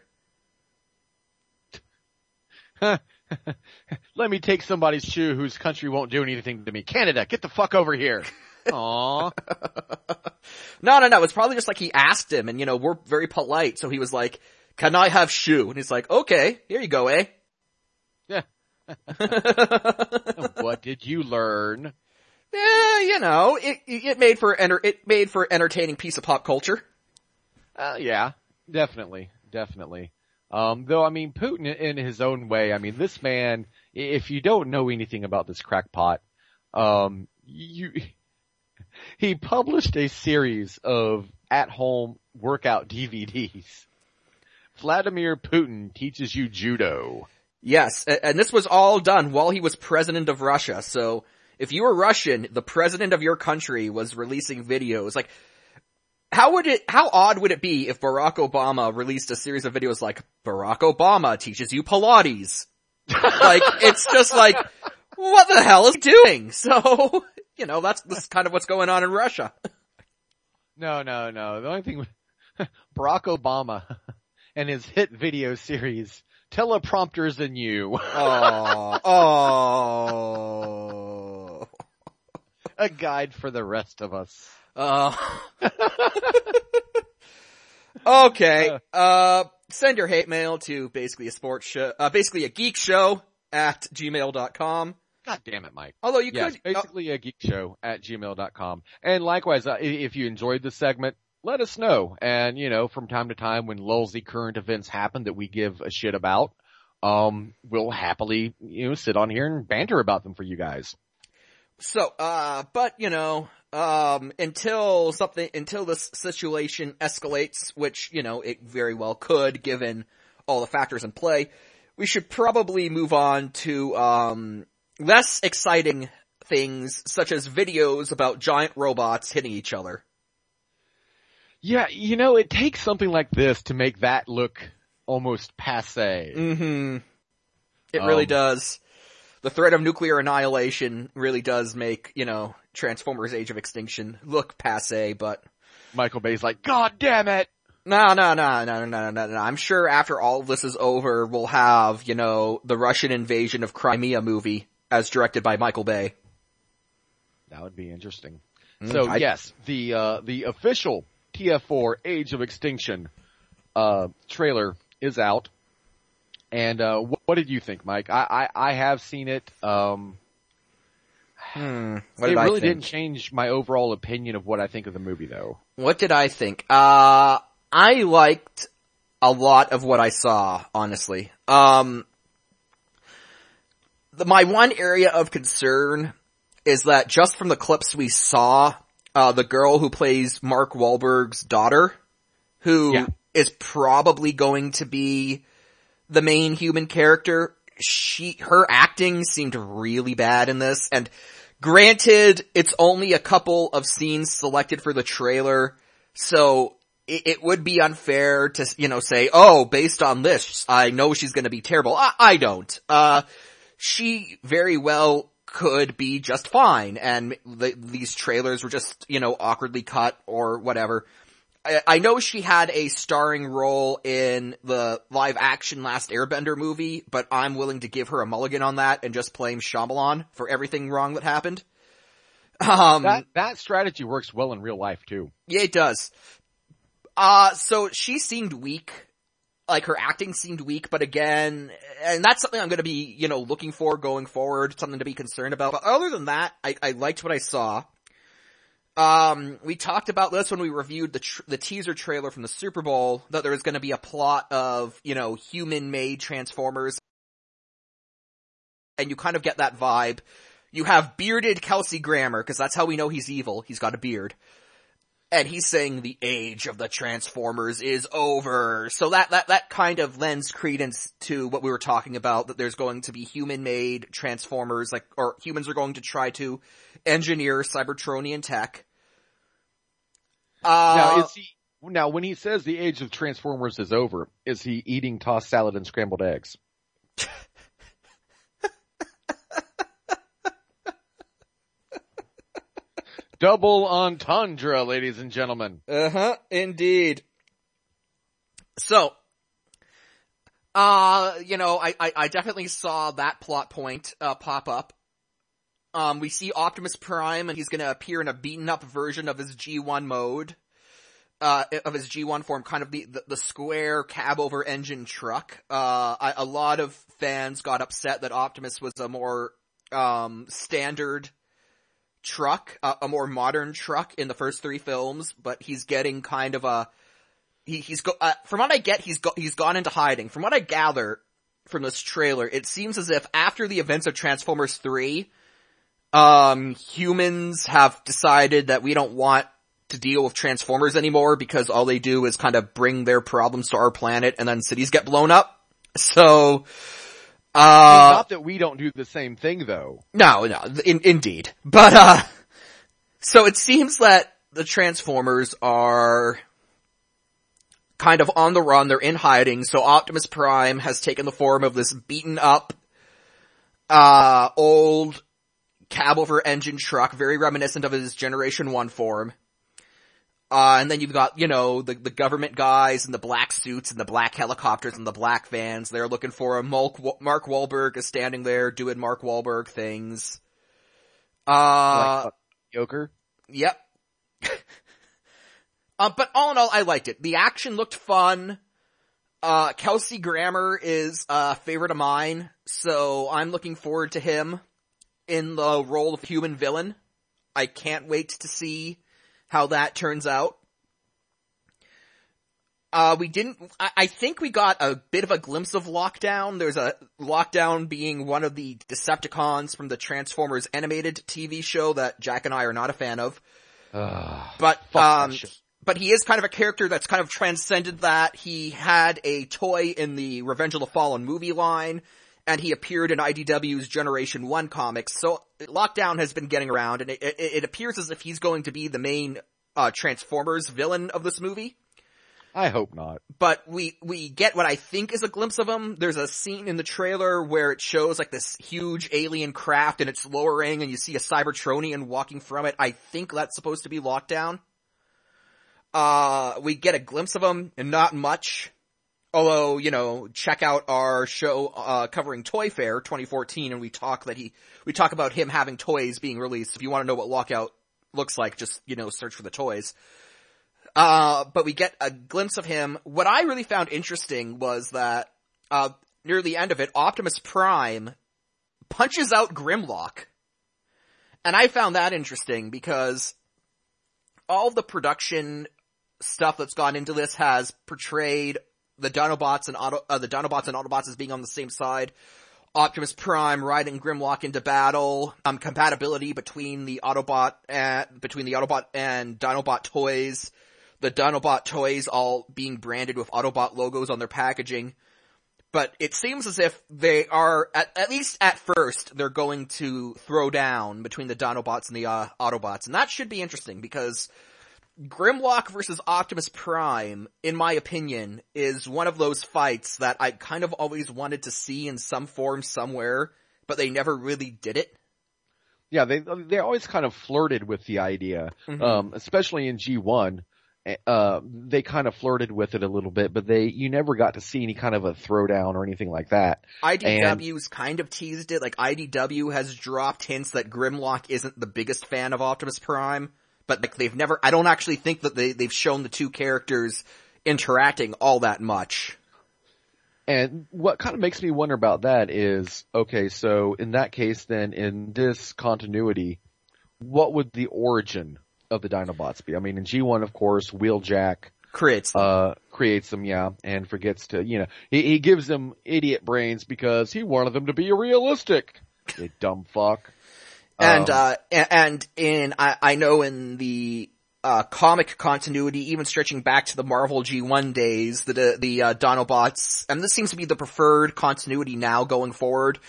Let me take somebody's shoe whose country won't do anything to me. Canada, get the fuck over here. Aww. no, no, no. It's probably just like he asked him and you know, we're very polite. So he was like, can I have shoe? And he's like, okay, here you go, eh? Yeah. what did you learn? Yeah, you know, it, it made for enter, it made for entertaining piece of pop culture. Uh, yeah, definitely, definitely. Um, though, I mean, Putin in his own way, I mean, this man, if you don't know anything about this crackpot, um, you, he published a series of at-home workout DVDs. Vladimir Putin teaches you judo. Yes, and this was all done while he was president of Russia, so if you were Russian, the president of your country was releasing videos, like, how would it, how odd would it be if Barack Obama released a series of videos like, Barack Obama teaches you Pilates? like, it's just like, what the hell is he doing? So, you know, that's, that's kind of what's going on in Russia. no, no, no. The only thing, Barack Obama and his hit video series, Teleprompters and You. Oh, oh. A guide for the rest of us. Uh, okay. Uh, send your hate mail to basically a sports show, uh, basically a geek show at gmail.com. God damn it, Mike. Although you yes, could, basically a geek show at gmail.com. And likewise, uh, if you enjoyed the segment, let us know. And, you know, from time to time when lulzy current events happen that we give a shit about, um, we'll happily, you know, sit on here and banter about them for you guys. So, uh, but you know, um, until something, until this situation escalates, which, you know, it very well could given all the factors in play, we should probably move on to, um, less exciting things such as videos about giant robots hitting each other. Yeah, you know, it takes something like this to make that look almost passe. Mm-hmm. It really Um, does. The threat of nuclear annihilation really does make, you know, Transformers Age of Extinction look passe, but Michael Bay's like, God damn it! no, no, no, no, no, no, no, no. I'm sure after all of this is over, we'll have, you know, the Russian invasion of Crimea movie as directed by Michael Bay. That would be interesting. Mm, so I- yes, the, uh, the official TF4 Age of Extinction, uh, trailer is out. And, uh, what, what did you think, Mike? I, I, I have seen it. Um, Hmm. What it did I really didn't change my overall opinion of what I think of the movie though. What did I think? Uh, I liked a lot of what I saw, honestly. Um, the, my one area of concern is that just from the clips we saw, uh, the girl who plays Mark Wahlberg's daughter, who is Yeah. probably going to be the main human character, she, her acting seemed really bad in this, and granted, it's only a couple of scenes selected for the trailer, so it, it would be unfair to, you know, say, oh, based on this, I know she's gonna be terrible. I, I don't. Uh, she very well could be just fine, and the, these trailers were just, you know, awkwardly cut or whatever. I, I know she had a starring role in the live action Last Airbender movie, but I'm willing to give her a mulligan on that and just blame Shyamalan for everything wrong that happened. Um, That, that strategy works well in real life too. yeah, it does. Uh, so she seemed weak. Like her acting seemed weak, but again, and that's something I'm gonna be, you know, looking for going forward, something to be concerned about. But other than that, I, I liked what I saw. Um, we talked about this when we reviewed the tr- the teaser trailer from the Super Bowl, that there was gonna be a plot of, you know, human-made Transformers. And you kind of get that vibe. You have bearded Kelsey Grammer, cause that's how we know he's evil, he's got a beard. And he's saying the age of the Transformers is over. So that, that, that kind of lends credence to what we were talking about, that there's going to be human-made Transformers, like, or humans are going to try to engineer Cybertronian tech. Uh, now, is he, now when he says the age of Transformers is over, is he eating tossed salad and scrambled eggs? Double entendre, ladies and gentlemen. Uh-huh, indeed. So, uh, you know, I, I, I definitely saw that plot point, uh, pop up. Um, we see Optimus Prime and he's gonna appear in a beaten up version of his G1 mode. Uh, of his G1 form, kind of the, the, the square cab over engine truck. Uh, I, a lot of fans got upset that Optimus was a more, um, standard truck, a more modern truck in the first three films, but he's getting kind of a, he, he's go, uh, from what I get, he's go, he's gone into hiding. From what I gather from this trailer, it seems as if after the events of Transformers 3, um, humans have decided that we don't want to deal with Transformers anymore because all they do is kind of bring their problems to our planet and then cities get blown up. So, uh, Not that we don't do the same thing though. no, no, in, indeed. But, uh, so it seems that the Transformers are kind of on the run, they're in hiding, so Optimus Prime has taken the form of this beaten up, uh, old cab over engine truck, very reminiscent of his Generation 1 form. Uh, and then you've got, you know, the, the government guys and the black suits and the black helicopters and the black vans. They're looking for a Mark, Mark Wahlberg is standing there doing Mark Wahlberg things. Uh, like, Joker? Yep. uh, but all in all, I liked it. The action looked fun. Uh, Kelsey Grammer is a favorite of mine, so I'm looking forward to him in the role of human villain. I can't wait to see how that turns out. Uh, we didn't, I, I, think we got a bit of a glimpse of Lockdown. There's a Lockdown being one of the Decepticons from the Transformers animated TV show that Jack and I are not a fan of. Uh, but, um, but he is kind of a character that's kind of transcended that. He had a toy in the Revenge of the Fallen movie line, and he appeared in IDW's Generation 1 comics, so Lockdown has been getting around, and it, it, it appears as if he's going to be the main, uh, Transformers villain of this movie. I hope not. But we, we get what I think is a glimpse of him. There's a scene in the trailer where it shows like this huge alien craft and it's lowering and you see a Cybertronian walking from it. I think that's supposed to be Lockdown. Uh, we get a glimpse of him and not much. Although, you know, check out our show, uh, covering Toy Fair 2014 and we talk that he, we talk about him having toys being released. If you want to know what Lockdown looks like, just, you know, search for the toys. Uh, but we get a glimpse of him. What I really found interesting was that, uh, near the end of it, Optimus Prime punches out Grimlock. And I found that interesting because all the production stuff that's gone into this has portrayed the Dinobots and Auto, uh, the Dinobots and Autobots as being on the same side. Optimus Prime riding Grimlock into battle, um, compatibility between the Autobot and, between the Autobot and Dinobot toys, the Dinobot toys all being branded with Autobot logos on their packaging. But it seems as if they are, at, at least at first, they're going to throw down between the Dinobots and the uh, Autobots. And that should be interesting because Grimlock versus Optimus Prime, in my opinion, is one of those fights that I kind of always wanted to see in some form somewhere, but they never really did it. Yeah, they they always kind of flirted with the idea, mm-hmm. um, especially in G one. Uh, they kind of flirted with it a little bit, but they you never got to see any kind of a throwdown or anything like that. IDW's and, kind of teased it. Like IDW has dropped hints that Grimlock isn't the biggest fan of Optimus Prime but like they've never, I don't actually think that they, they've shown the two characters interacting all that much. And what kind of makes me wonder about that is, okay, so in that case then, in this continuity, what would the origin of the Dinobots be? I mean, in G1, of course, Wheeljack creates them. uh creates them, yeah, and forgets to, you know, he, he gives them idiot brains because he wanted them to be realistic. You dumb fuck. And, um, uh, and in, I, I know in the uh, comic continuity, even stretching back to the Marvel G1 days, the, the, uh, Dinobots, and this seems to be the preferred continuity now going forward.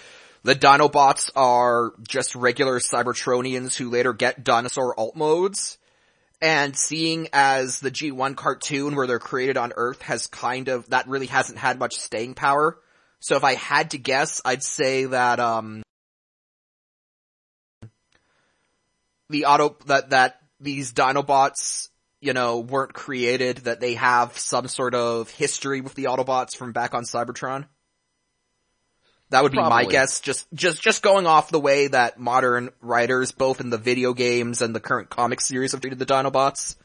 The Dinobots are just regular Cybertronians who later get dinosaur alt modes. And seeing as the G1 cartoon where they're created on Earth has kind of, that really hasn't had much staying power. So if I had to guess, I'd say that, um, the auto, that, that these Dinobots, you know, weren't created, that they have some sort of history with the Autobots from back on Cybertron. That would be Probably. my guess, just, just, just going off the way that modern writers, both in the video games and the current comic series have treated the Dinobots.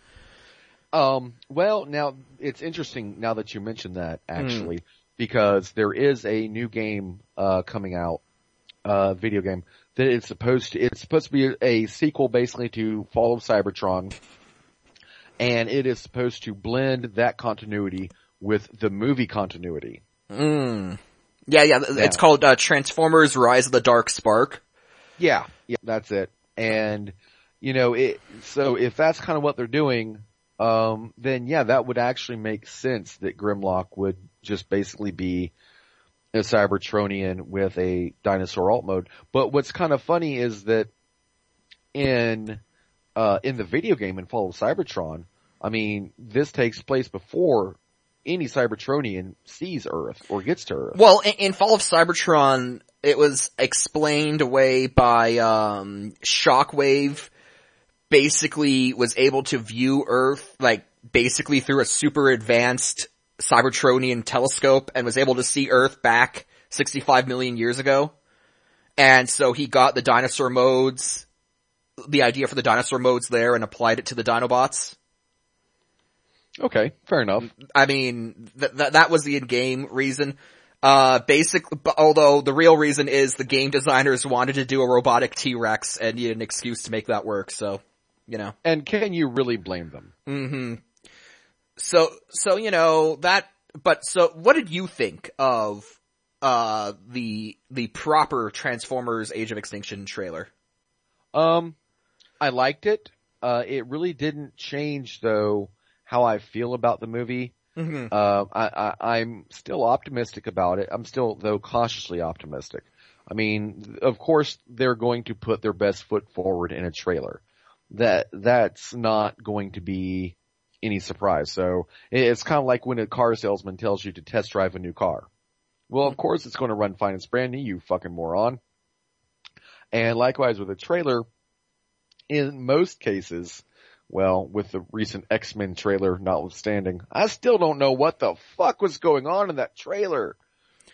Um, well, now it's interesting now that you mention that actually, because there is a new game uh, coming out, uh, video game that it's supposed to. It's supposed to be a sequel basically to Fall of Cybertron, and it is supposed to blend that continuity with the movie continuity. Mm. Yeah, yeah, it's called, uh, Transformers Rise of the Dark Spark. Yeah, yeah, that's it. And you know, it. So if that's kind of what they're doing, um, then yeah, that would actually make sense that Grimlock would just basically be a Cybertronian with a dinosaur alt mode. But what's kind of funny is that in uh, in the video game in Fall of Cybertron, I mean, this takes place before any Cybertronian sees Earth or gets to Earth. Well, in, in Fall of Cybertron, it was explained away by, um, Shockwave basically was able to view Earth, like, basically through a super advanced Cybertronian telescope and was able to see Earth back 65 million years ago. And so he got the dinosaur modes, the idea for the dinosaur modes there and applied it to the Dinobots. Okay, fair enough. I mean, th- th- that was the in-game reason. Uh, basically, although the real reason is the game designers wanted to do a robotic T-Rex and needed an excuse to make that work, so, you know. And can you really blame them? hmm So, so, you know, that, but so, what did you think of, uh, the, the proper Transformers Age of Extinction trailer? Um, I liked it. Uh, it really didn't change though how I feel about the movie. Mm-hmm. Uh, I, I, I'm still optimistic about it. I'm still though cautiously optimistic. I mean, of course they're going to put their best foot forward in a trailer. That, that's not going to be any surprise. So it's kind of like when a car salesman tells you to test drive a new car. Well, of course it's going to run fine. It's brand new, you fucking moron. And likewise with a trailer, in most cases, well, with the recent X-Men trailer notwithstanding, I still don't know what the fuck was going on in that trailer.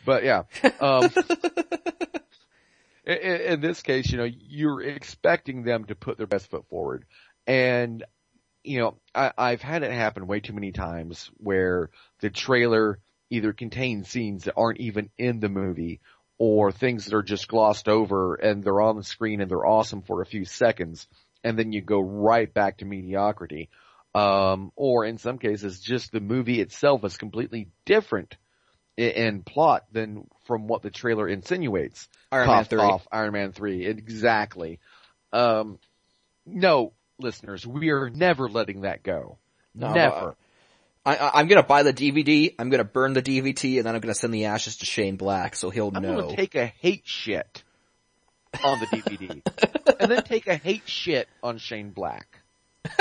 But yeah, um, in, in in this case, you know, you're expecting them to put their best foot forward. And, you know, I, I've had it happen way too many times where the trailer either contains scenes that aren't even in the movie or things that are just glossed over and they're on the screen and they're awesome for a few seconds and then you go right back to mediocrity. Um, or in some cases, just the movie itself is completely different i- in plot than from what the trailer insinuates. Iron Man 3. cough, Iron Man 3. Exactly. Um, no, listeners, we are never letting that go. No, never. I, I'm gonna buy the DVD, I'm gonna burn the DVD, and then I'm gonna send the ashes to Shane Black so he'll I'm know. gonna take a hate shit on the DVD. and then take a hate shit on Shane Black.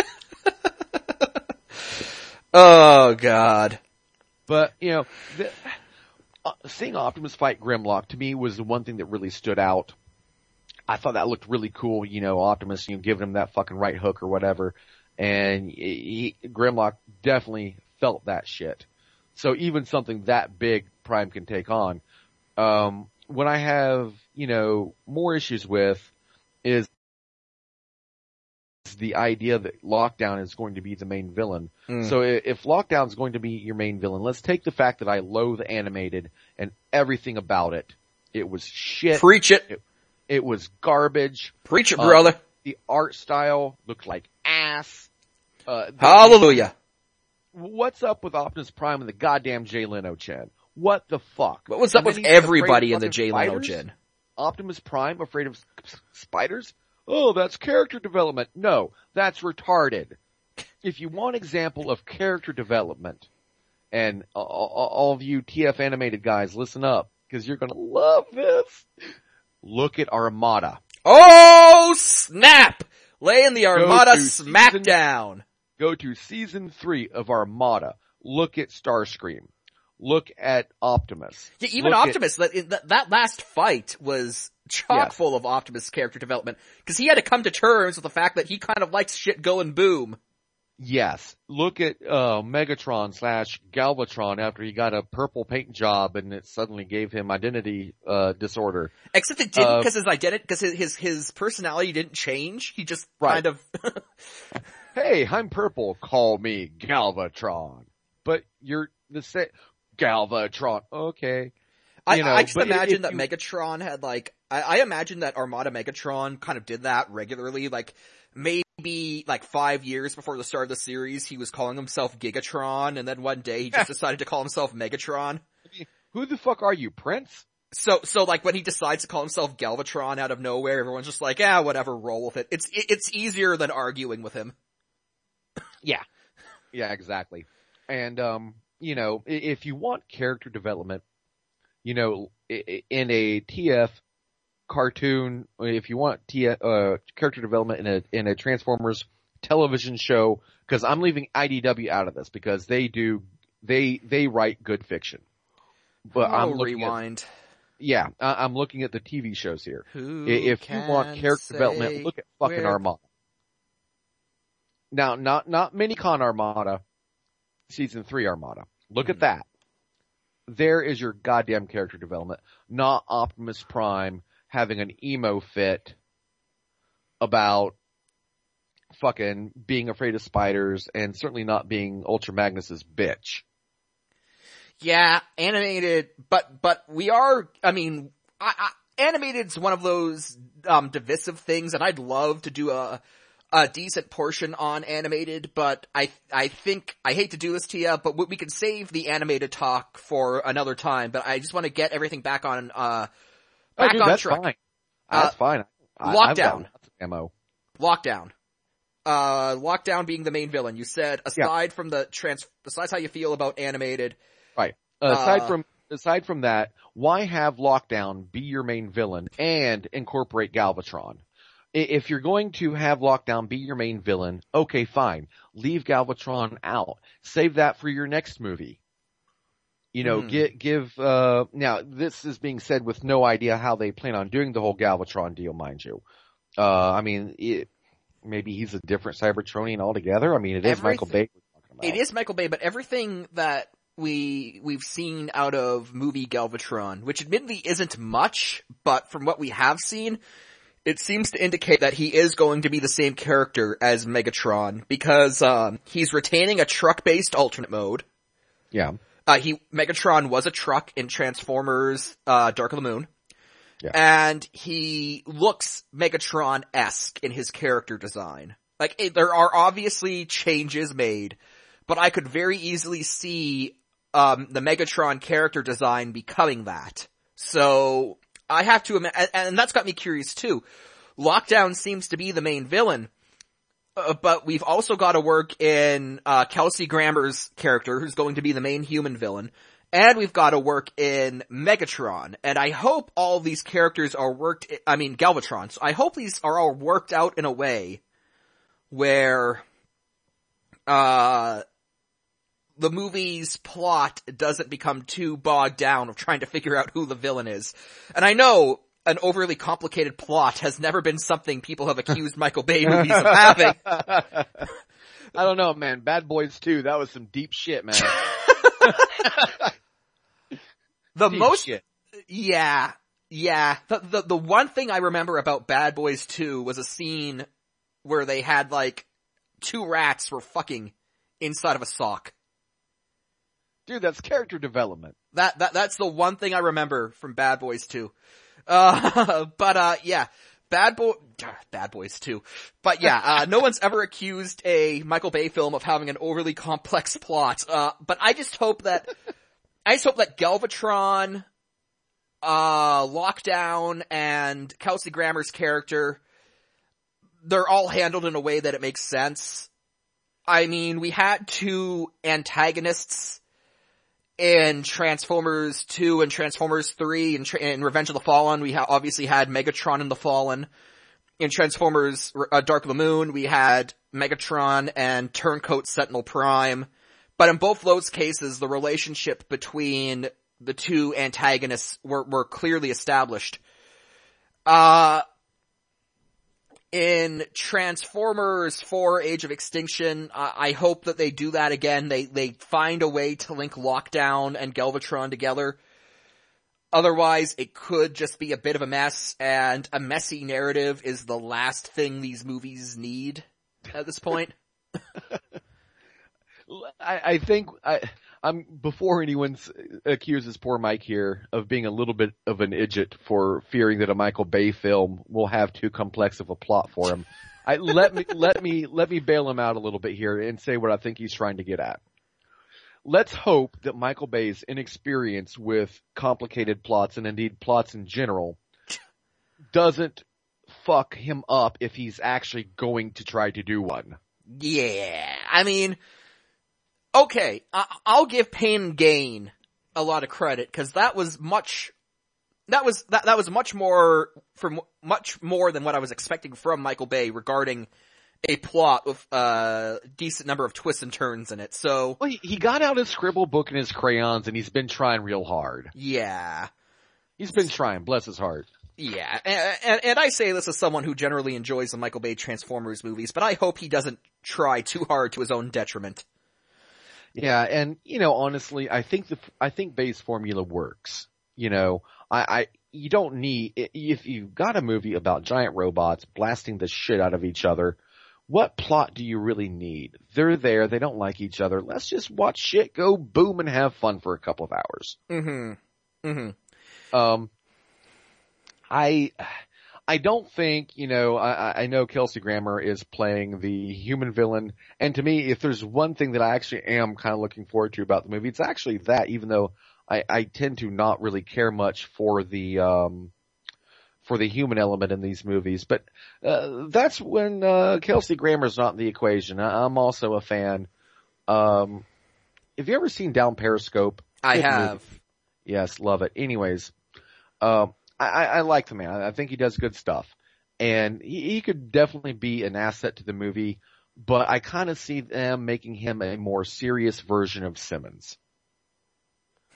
oh god. But, you know, the, uh, seeing Optimus fight Grimlock to me was the one thing that really stood out. I thought that looked really cool, you know, Optimus, you know, giving him that fucking right hook or whatever. And he, Grimlock definitely felt that shit. So even something that big Prime can take on. Um, what I have, you know, more issues with is the idea that Lockdown is going to be the main villain. Mm. So if Lockdown is going to be your main villain, let's take the fact that I loathe animated and everything about it. It was shit. Preach it. It was garbage. Preach it, Uh, brother. The art style looked like ass. Uh, Hallelujah. What's up with Optimus Prime and the goddamn Jay Leno chin? What the fuck? What was up with then he's afraid of everybody in the Jay Leno gen? Optimus Prime afraid of spiders? Oh, that's character development. No, that's retarded. if you want example of character development, and all, all of you TF animated guys, listen up, because you're gonna love this. Look at Armada. Oh snap! Laying the Armada smackdown. Go to season three of Armada. Look at Starscream. Look at Optimus. Yeah, even Look Optimus, that, that, that last fight was chock Yes. full of Optimus character development. Cause he had to come to terms with the fact that he kind of likes shit going boom. Yes. Look at uh Megatron slash Galvatron after he got a purple paint job and it suddenly gave him identity uh disorder. Except it didn't Uh, cause his identity, cause his, his, personality didn't change. He just Right. kind of, Hey, I'm purple. Call me Galvatron. But you're the same. Galvatron. Okay. I, You know, I just imagine that you- Megatron had like, I, I imagine that Armada Megatron kind of did that regularly, like maybe like five years before the start of the series, he was calling himself Gigatron, and then one day he just decided to call himself Megatron. Who the fuck are you, Prince? So, so like when he decides to call himself Galvatron out of nowhere, everyone's just like, ah, whatever, roll with it. It's, it's easier than arguing with him. Yeah. Yeah, exactly. And, um, you know, if you want character development, you know, in a TF cartoon, if you want TF, uh, character development in a, in a Transformers television show, cause I'm leaving IDW out of this because they do, they, they write good fiction. But oh, I'm looking at, yeah, I- I'm looking at the TV shows here. Who If you want character development, look at fucking Armada. Now, not not Minicon Armada, season three Armada. Look Hmm. at that. There is your goddamn character development, not Optimus Prime having an emo fit about fucking being afraid of spiders and certainly not being Ultra Magnus's bitch. Yeah, animated, but, but we are, I mean, I, I, animated's one of those, um, divisive things and I'd love to do a, a decent portion on animated, but I, I think, I hate to do this to you, but we can save the animated talk for another time, but I just want to get everything back on, uh, Oh, back dude, on that's track. fine. Uh, That's fine. I, Lockdown. ammo. Lockdown. Uh, Lockdown being the main villain. You said, aside from the trans, besides how you feel about animated, Right. aside Uh, from aside from that, why have Lockdown be your main villain and incorporate Galvatron? If you're going to have Lockdown be your main villain, okay, fine. Leave Galvatron out. Save that for your next movie. You know, Hmm. gi- give, uh, now this is being said with no idea how they plan on doing the whole Galvatron deal, mind you. Uh, I mean, it, maybe he's a different Cybertronian altogether. I mean, it is Michael Bay. We're talking about. It is Michael Bay, but everything that we we've seen out of movie Galvatron, which admittedly isn't much, but from what we have seen, it seems to indicate that he is going to be the same character as Megatron because um, he's retaining a truck-based alternate mode. Yeah. Uh, he Megatron was a truck in Transformers: uh, Dark of the Moon, Yeah. and he looks Megatron-esque in his character design. Like eh, there are obviously changes made, but I could very easily see um, the Megatron character design becoming that. So I have to, and, and that's got me curious too. Lockdown seems to be the main villain, uh, but we've also got to work in uh, Kelsey Grammer's character, who's going to be the main human villain, and we've got to work in Megatron. And I hope all these characters are worked. I mean Galvatron. So I hope these are all worked out in a way where uh the movie's plot doesn't become too bogged down of trying to figure out who the villain is. And I know an overly complicated plot has never been something people have accused Michael Bay movies of having. I don't know, man. Bad Boys 2, that was some deep shit, man. The Deep most, shit. yeah, yeah. The, the, the one thing I remember about Bad Boys 2 was a scene where they had like two rats were fucking inside of a sock. Dude, that's character development. That, that, that's the one thing I remember from Bad Boys 2. Uh, but, uh, yeah. Bad Boy, Bad Boys too. But yeah, uh, no one's ever accused a Michael Bay film of having an overly complex plot. Uh, but I just hope that, I just hope that Galvatron, uh, Lockdown and Kelsey Grammer's character, they're all handled in a way that it makes sense. I mean, we had two antagonists in Transformers 2 and Transformers 3 and, in Revenge of the Fallen. We ha- obviously had Megatron in the Fallen. In Transformers uh, Dark of the Moon, we had Megatron and Turncoat Sentinel Prime. But in both those cases, the relationship between the two antagonists were, were clearly established. Uh, in Transformers 4 Age of Extinction, I, I hope that they do that again. They, they find a way to link Lockdown and Galvatron together. Otherwise, it could just be a bit of a mess, and a messy narrative is the last thing these movies need at this point. I, I think I, I'm before anyone accuses poor Mike here of being a little bit of an idiot for fearing that a Michael Bay film will have too complex of a plot for him. I let me let me let me bail him out a little bit here and say what I think he's trying to get at. Let's hope that Michael Bay's inexperience with complicated plots and indeed plots in general doesn't fuck him up if he's actually going to try to do one. Yeah, I mean, okay, I- will give Pain and Gain a lot of credit because that was much, that was, that, that was much more, from much more than what I was expecting from Michael Bay regarding a plot with a uh, decent number of twists and turns in it. So, well, he, he got out his scribble book and his crayons and he's been trying real hard. Yeah. He's been trying, bless his heart. Yeah, and, and, and, I say this as someone who generally enjoys the Michael Bay Transformers movies, but I hope he doesn't try too hard to his own detriment. Yeah, and you know, honestly, I think the I think Bay's formula works. You know, I, I you don't need if you've got a movie about giant robots blasting the shit out of each other. What plot do you really need? They're there, they don't like each other. Let's just watch shit go boom and have fun for a couple of hours. Mm-hmm. Mm-hmm. Um, I I don't think, you know, I, I know Kelsey Grammer is playing the human villain, and to me, if there's one thing that I actually am kind of looking forward to about the movie, it's actually that, even though I, I tend to not really care much for the, um, for the human element in these movies, but, uh, that's when, uh, Kelsey Grammer's not in the equation. I, am also a fan. Um, have you ever seen Down Periscope? I Good have. Movie. Yes, love it. Anyways, um, I, I like the man. I think he does good stuff. And he, he could definitely be an asset to the movie, but I kind of see them making him a more serious version of Simmons.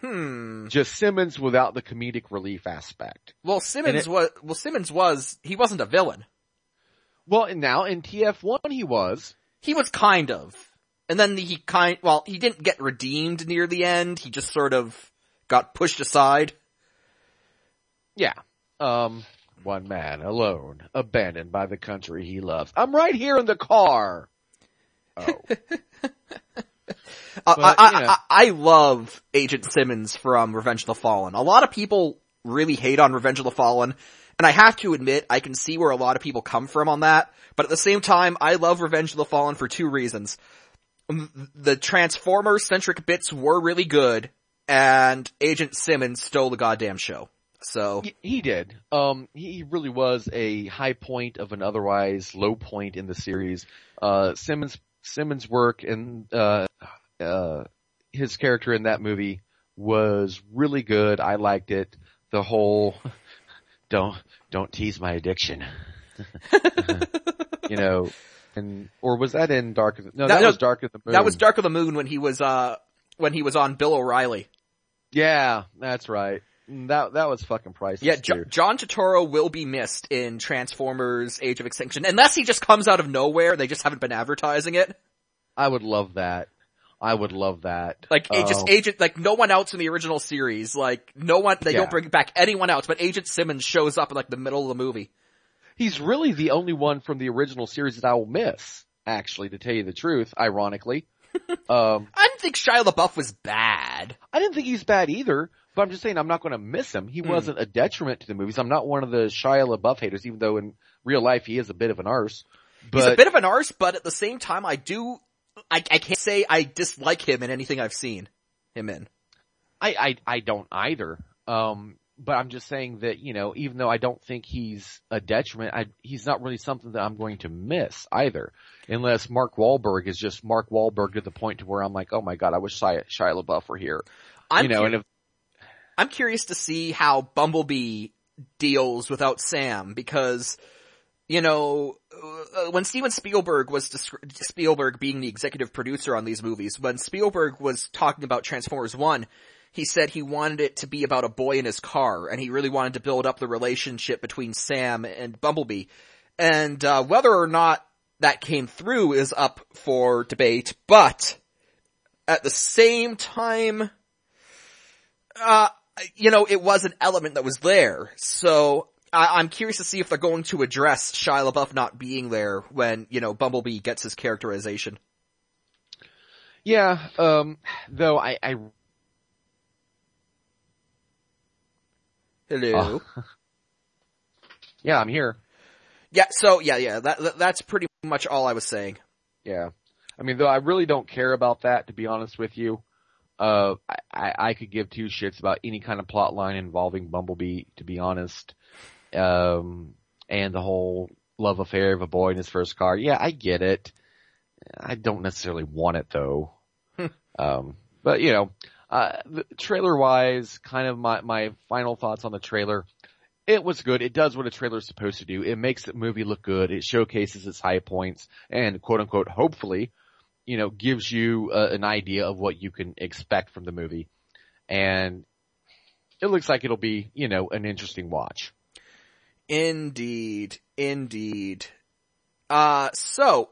Hmm. Just Simmons without the comedic relief aspect. Well, Simmons it, was, well, Simmons was, he wasn't a villain. Well, now in TF1 he was. He was kind of. And then he kind, well, he didn't get redeemed near the end. He just sort of got pushed aside. Yeah. Um, one man alone, abandoned by the country he loves. I'm right here in the car. Oh. but, I, I, I, I, love Agent Simmons from Revenge of the Fallen. A lot of people really hate on Revenge of the Fallen, and I have to admit, I can see where a lot of people come from on that, but at the same time, I love Revenge of the Fallen for two reasons. The Transformer-centric bits were really good, and Agent Simmons stole the goddamn show. So he, he, did. Um, he really was a high point of an otherwise low point in the series. Uh, Simmons Simmons' work and uh, uh, his character in that movie was really good. I liked it. The whole don't don't tease my addiction. you know, and or was that in Dark of the, no that, that was Dark of the Moon. That was Dark of the Moon when he was uh when he was on Bill O'Reilly. Yeah, that's right. That that was fucking priceless. Yeah, jo- John Turturro will be missed in Transformers: Age of Extinction, unless he just comes out of nowhere. They just haven't been advertising it. I would love that. I would love that. Like uh, just Agent, like no one else in the original series. Like no one, they yeah. don't bring back anyone else, but Agent Simmons shows up in like the middle of the movie. He's really the only one from the original series that I will miss. Actually, to tell you the truth, ironically. um, I didn't think Shia LaBeouf was bad. I didn't think he's bad either. But I'm just saying I'm not going to miss him. He mm. wasn't a detriment to the movies. I'm not one of the Shia LaBeouf haters, even though in real life he is a bit of an arse. But, He's a bit of an arse, but at the same time I do, I, I can't say I dislike him in anything I've seen him in. I, I, I don't either. Um, but I'm just saying that, you know, even though I don't think he's a detriment, I, he's not really something that I'm going to miss either. Unless Mark Wahlberg is just Mark Wahlberg to the point to where I'm like, oh my god, I wish Shia, Shia LaBeouf were here. I'm you know, cu- and if, I'm curious to see how Bumblebee deals without Sam because, you know, uh, when Steven Spielberg was Spielberg being the executive producer on these movies, when Spielberg was talking about Transformers 1, he said he wanted it to be about a boy in his car and he really wanted to build up the relationship between Sam and Bumblebee. And, uh, whether or not that came through is up for debate, but at the same time, uh, you know, it was an element that was there. So I- I'm curious to see if they're going to address Shia LaBeouf not being there when, you know, Bumblebee gets his characterization. yeah, um, though I, I, Hello. yeah, I'm here. Yeah, so yeah, yeah, that, that that's pretty much all I was saying. Yeah. I mean, though I really don't care about that, to be honest with you. Uh, I, I, could give two shits about any kind of plot line involving Bumblebee, to be honest. Um, and the whole love affair of a boy in his first car. Yeah, I get it. I don't necessarily want it though. um, but you know, uh, trailer wise, kind of my, my final thoughts on the trailer. It was good. It does what a trailer is supposed to do. It makes the movie look good. It showcases its high points and quote unquote, hopefully, you know, gives you uh, an idea of what you can expect from the movie. And it looks like it'll be, you know, an interesting watch. Indeed, indeed. Uh, so,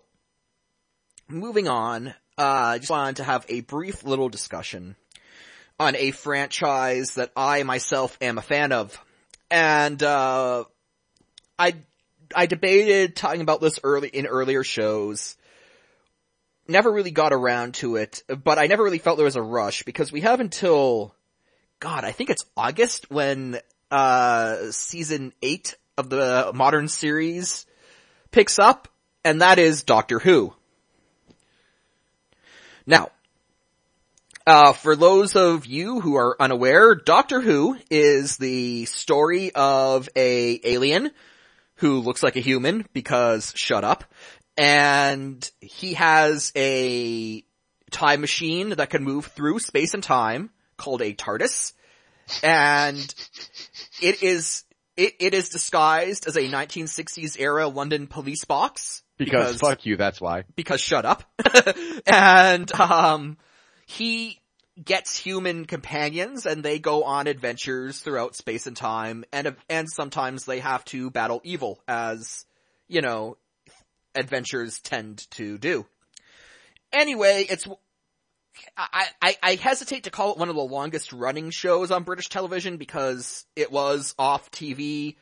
moving on, uh, I just wanted to have a brief little discussion on a franchise that I myself am a fan of. And, uh, I, I debated talking about this early, in earlier shows. Never really got around to it, but I never really felt there was a rush because we have until, God, I think it's August when, uh, season eight of the modern series picks up, and that is Doctor Who. Now, uh, for those of you who are unaware, Doctor Who is the story of a alien who looks like a human because shut up, and he has a time machine that can move through space and time called a TARDIS, and it is it, it is disguised as a 1960s era London police box. Because, fuck you, that's why. Because shut up. and, um, he gets human companions and they go on adventures throughout space and time and, and sometimes they have to battle evil as, you know, adventures tend to do. Anyway, it's, I, I, I hesitate to call it one of the longest running shows on British television because it was off TV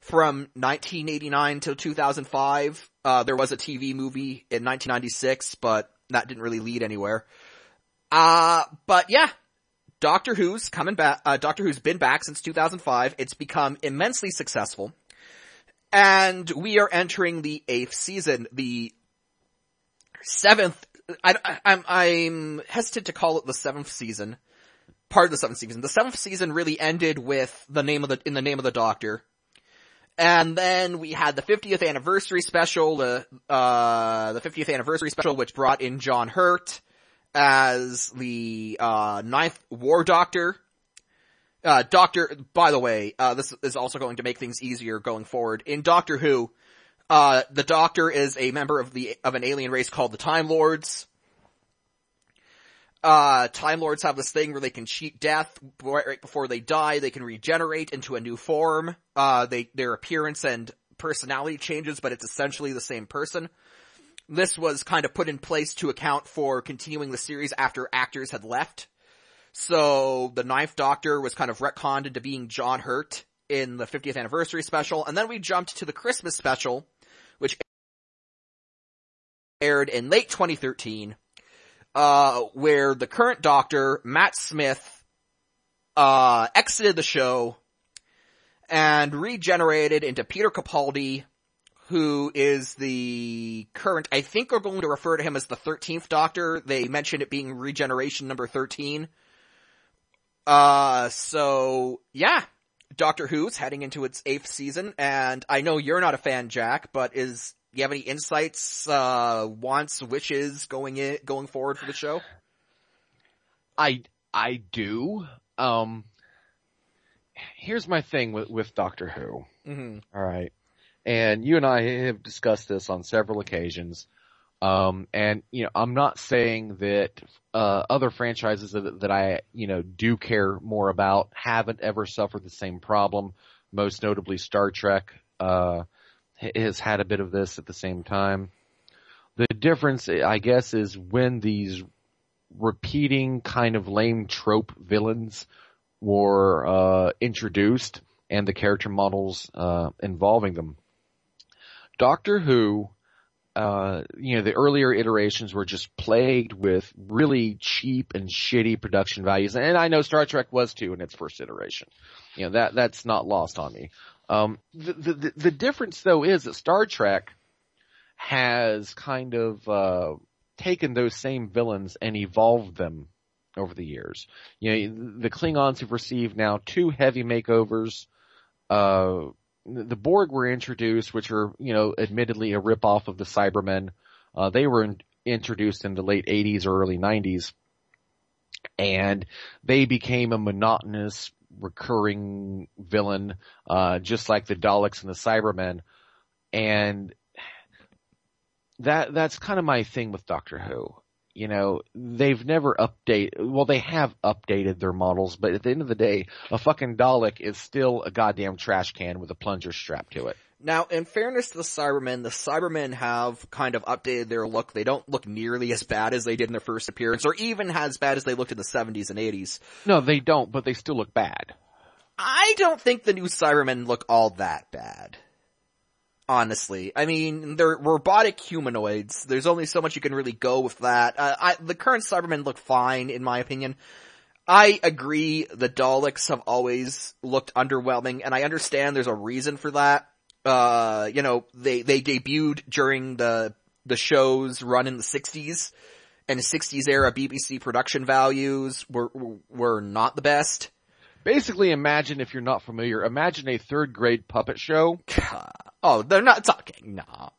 from 1989 to 2005. Uh, there was a TV movie in 1996, but that didn't really lead anywhere. Uh, but yeah, Doctor Who's coming back, uh, Doctor Who's been back since 2005. It's become immensely successful. And we are entering the eighth season, the seventh I, I'm, I'm hesitant to call it the seventh season. Part of the seventh season. The seventh season really ended with the name of the, in the name of the doctor. And then we had the 50th anniversary special, the, uh, the 50th anniversary special, which brought in John Hurt as the, uh, ninth war doctor. Uh, Doctor, by the way, uh, this is also going to make things easier going forward. In Doctor Who, uh, the Doctor is a member of the, of an alien race called the Time Lords. Uh, Time Lords have this thing where they can cheat death right before they die. They can regenerate into a new form. Uh, they, their appearance and personality changes, but it's essentially the same person. This was kind of put in place to account for continuing the series after actors had left. So the Ninth Doctor was kind of retconned into being John Hurt in the 50th anniversary special, and then we jumped to the Christmas special, which aired in late 2013, uh, where the current Doctor, Matt Smith, uh, exited the show and regenerated into Peter Capaldi, who is the current, I think we're going to refer to him as the 13th Doctor. They mentioned it being regeneration number 13. Uh, so, yeah. Doctor Who's heading into its eighth season, and I know you're not a fan, Jack, but is, you have any insights, uh, wants, wishes going in, going forward for the show? I, I do. Um, here's my thing with, with Doctor Who. Mm-hmm. All right. And you and I have discussed this on several occasions. Um, and you know, I'm not saying that uh, other franchises that, that I you know do care more about haven't ever suffered the same problem. Most notably, Star Trek uh, has had a bit of this at the same time. The difference, I guess, is when these repeating kind of lame trope villains were uh, introduced and the character models uh, involving them. Doctor Who uh, you know, the earlier iterations were just plagued with really cheap and shitty production values. And I know Star Trek was too in its first iteration. You know, that, that's not lost on me. Um, the, the, the difference though is that Star Trek has kind of, uh, taken those same villains and evolved them over the years. You know, the Klingons have received now two heavy makeovers, uh, the Borg were introduced, which are, you know, admittedly a ripoff of the Cybermen. Uh, they were in, introduced in the late 80s or early 90s. And they became a monotonous, recurring villain, uh, just like the Daleks and the Cybermen. And that, that's kind of my thing with Doctor Who you know, they've never update, well they have updated their models, but at the end of the day, a fucking Dalek is still a goddamn trash can with a plunger strapped to it. Now, in fairness to the Cybermen, the Cybermen have kind of updated their look. They don't look nearly as bad as they did in their first appearance, or even as bad as they looked in the 70s and 80s. No, they don't, but they still look bad. I don't think the new Cybermen look all that bad honestly. I mean, they're robotic humanoids. There's only so much you can really go with that. Uh, I, the current Cybermen look fine, in my opinion. I agree the Daleks have always looked underwhelming, and I understand there's a reason for that. Uh, you know, they, they debuted during the, the show's run in the 60s, and 60s era BBC production values were, were not the best. Basically imagine if you're not familiar, imagine a third grade puppet show. Oh, they're not talking. No,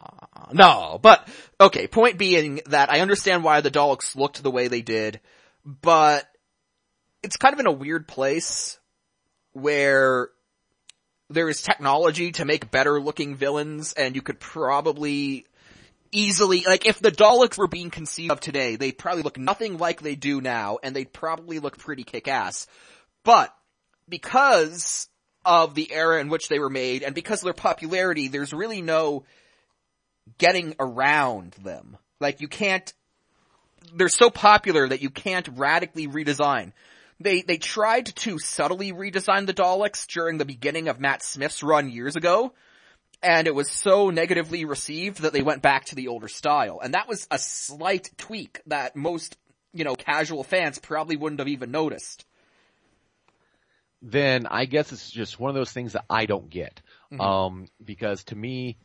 no. But okay. Point being that I understand why the Daleks looked the way they did, but it's kind of in a weird place where there is technology to make better looking villains, and you could probably easily, like if the Daleks were being conceived of today, they'd probably look nothing like they do now, and they'd probably look pretty kick-ass. But, because of the era in which they were made, and because of their popularity, there's really no getting around them. Like you can't, they're so popular that you can't radically redesign. They, they tried to subtly redesign the Daleks during the beginning of Matt Smith's run years ago, and it was so negatively received that they went back to the older style. And that was a slight tweak that most, you know, casual fans probably wouldn't have even noticed then I guess it's just one of those things that I don't get. Mm-hmm. Um, because to me,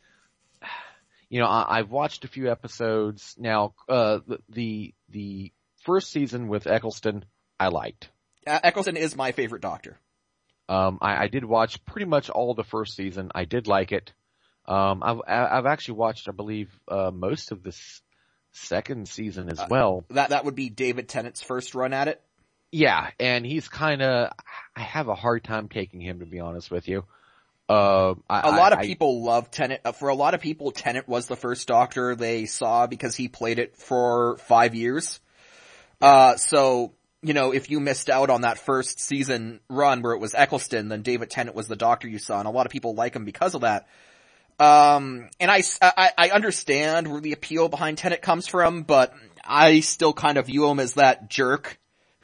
you know, I, have watched a few episodes now. Uh, the, the, the first season with Eccleston, I liked. Uh, Eccleston is my favorite Doctor. Um, I, I, did watch pretty much all the first season. I did like it. Um, I've I've actually watched, I believe, uh, most of this second season as uh, well. That that would be David Tennant's first run at it. Yeah, and he's kind of, I have a hard time taking him to be honest with you. Uh, I, a lot I, of people I, love Tennant. Uh, for a lot of people, Tennant was the first Doctor they saw because he played it for five years. Uh, so, you know, if you missed out on that first season run where it was Eccleston, then David Tennant was the Doctor you saw, and a lot of people like him because of that. Um, and I, I, I understand where the appeal behind Tennant comes from, but I still kind of view him as that jerk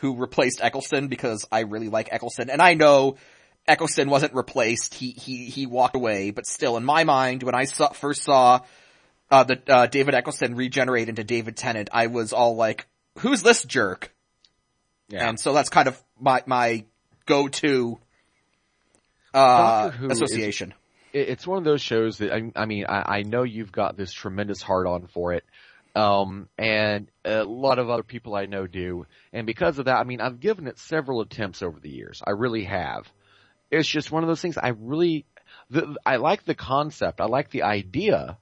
who replaced Eccleston because I really like Eccleston. And I know Eccleston wasn't replaced. He, he, he walked away, but still in my mind, when I saw, first saw, uh, the, uh, David Eccleston regenerate into David Tennant, I was all like, who's this jerk? Yeah. And so that's kind of my, my go-to, uh, association. Is, it's one of those shows that, I, I mean, I, I know you've got this tremendous heart on for it. Um, and a lot of other people I know do. And because of that, I mean, I've given it several attempts over the years. I really have. it's just one of those things I really, the, I like the concept. I like the idea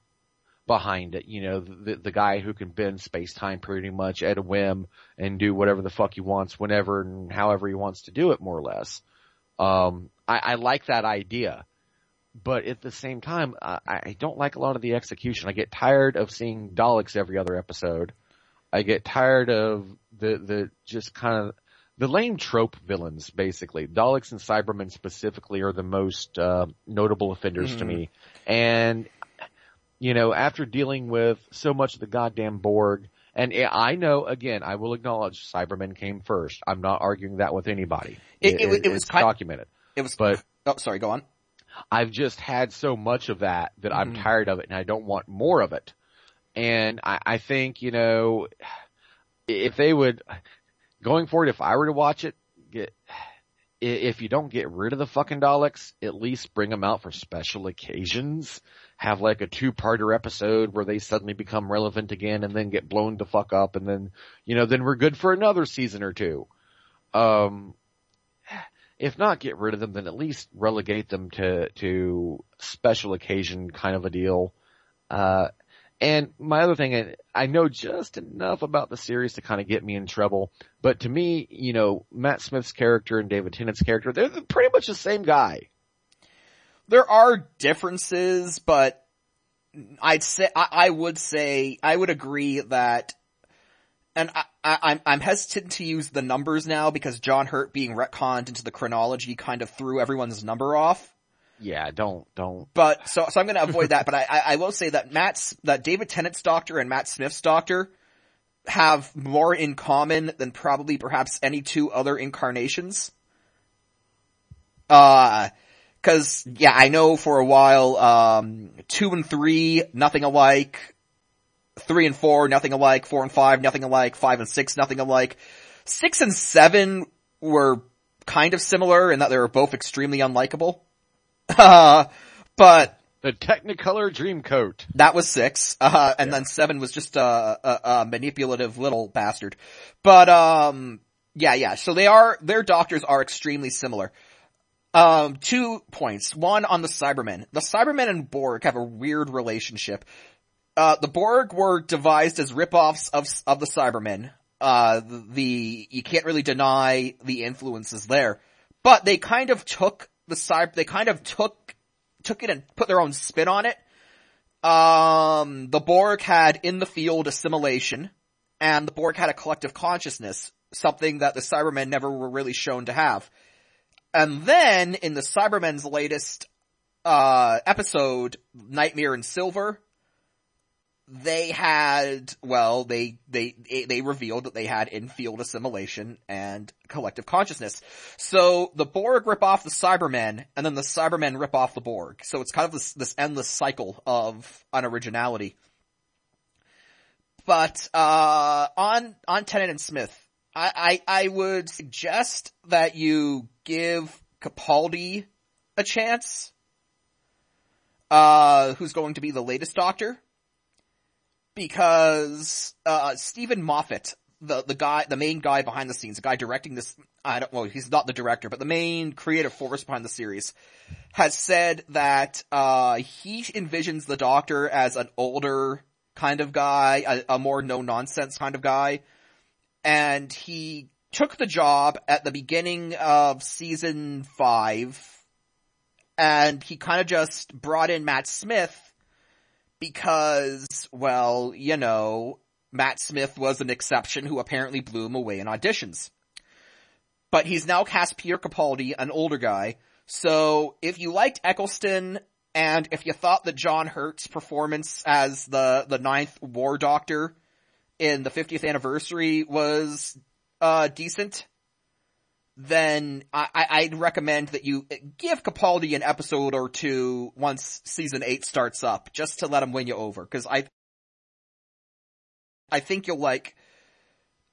behind it. You know, the, the guy who can bend space time pretty much at a whim and do whatever the fuck he wants whenever and however he wants to do it more or less. Um, I, I like that idea. But at the same time, I, I don't like a lot of the execution. I get tired of seeing Daleks every other episode. I get tired of the, the just kind of, the lame trope villains, basically. Daleks and Cybermen specifically are the most, uh, notable offenders mm-hmm. to me. And, you know, after dealing with so much of the goddamn Borg, and I know, again, I will acknowledge Cybermen came first. I'm not arguing that with anybody. It, it, it, it was kind, documented. It was, but, oh, sorry, go on. I've just had so much of that that mm-hmm. I'm tired of it and I don't want more of it. And I, I think, you know, if they would, going forward, if I were to watch it, get, if you don't get rid of the fucking Daleks, at least bring them out for special occasions. Have like a two-parter episode where they suddenly become relevant again and then get blown the fuck up and then, you know, then we're good for another season or two. Um, if not get rid of them, then at least relegate them to, to special occasion kind of a deal. Uh, and my other thing, I I know just enough about the series to kind of get me in trouble, but to me, you know, Matt Smith's character and David Tennant's character, they're pretty much the same guy. There are differences, but I'd say, I, I would say, I would agree that and I, I, I'm, I'm hesitant to use the numbers now because John Hurt being retconned into the chronology kind of threw everyone's number off. Yeah, don't, don't. But, so, so I'm gonna avoid that, but I, I, I will say that Matt's, that David Tennant's doctor and Matt Smith's doctor have more in common than probably perhaps any two other incarnations. Uh, cause, yeah, I know for a while, um, two and three, nothing alike, three and four, nothing alike. Four and five, nothing alike. Five and six, nothing alike. Six and seven were kind of similar in that they were both extremely unlikable. Uh, but the Technicolor Dreamcoat. That was six. Uh, and yeah. then seven was just a, a, a, manipulative little bastard. But, um, yeah, yeah. So they are, their doctors are extremely similar. Um, two points. One on the Cybermen. The Cybermen and Borg have a weird relationship. Uh, the Borg were devised as ripoffs of, of the Cybermen. Uh, the, you can't really deny the influences there. But they kind of took the cyber, they kind of took, took it and put their own spin on it. Um, the Borg had in the field assimilation, and the Borg had a collective consciousness, something that the Cybermen never were really shown to have. And then, in the Cybermen's latest, uh, episode, Nightmare in Silver, they had, well, they, they, they revealed that they had in-field assimilation and collective consciousness. So the Borg rip off the Cybermen, and then the Cybermen rip off the Borg. So it's kind of this, this endless cycle of unoriginality. But, uh, on, on Tennant and Smith, I, I, I would suggest that you give Capaldi a chance, uh, who's going to be the latest Doctor because uh, Steven Moffat, the the guy, the main guy behind the scenes, the guy directing this, I don't well, he's not the director, but the main creative force behind the series, has said that uh, he envisions the Doctor as an older kind of guy, a, a more no nonsense kind of guy, and he took the job at the beginning of season five, and he kind of just brought in Matt Smith because, well, you know, Matt Smith was an exception who apparently blew him away in auditions. But he's now cast Peter Capaldi, an older guy. So if you liked Eccleston and if you thought that John Hurt's performance as the, the ninth war doctor in the 50th anniversary was, uh, decent, then I, would recommend that you give Capaldi an episode or two once season eight starts up, just to let him win you over. Cause I, I think you'll like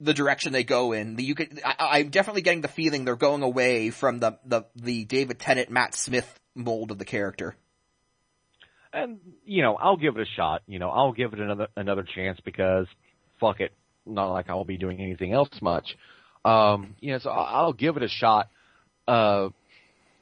the direction they go in. You could, I, am definitely getting the feeling they're going away from the, the, the David Tennant, Matt Smith mold of the character. And, you know, I'll give it a shot. You know, I'll give it another, another chance because fuck it. Not like I'll be doing anything else much. Um, you know, so I'll, I'll give it a shot. Uh,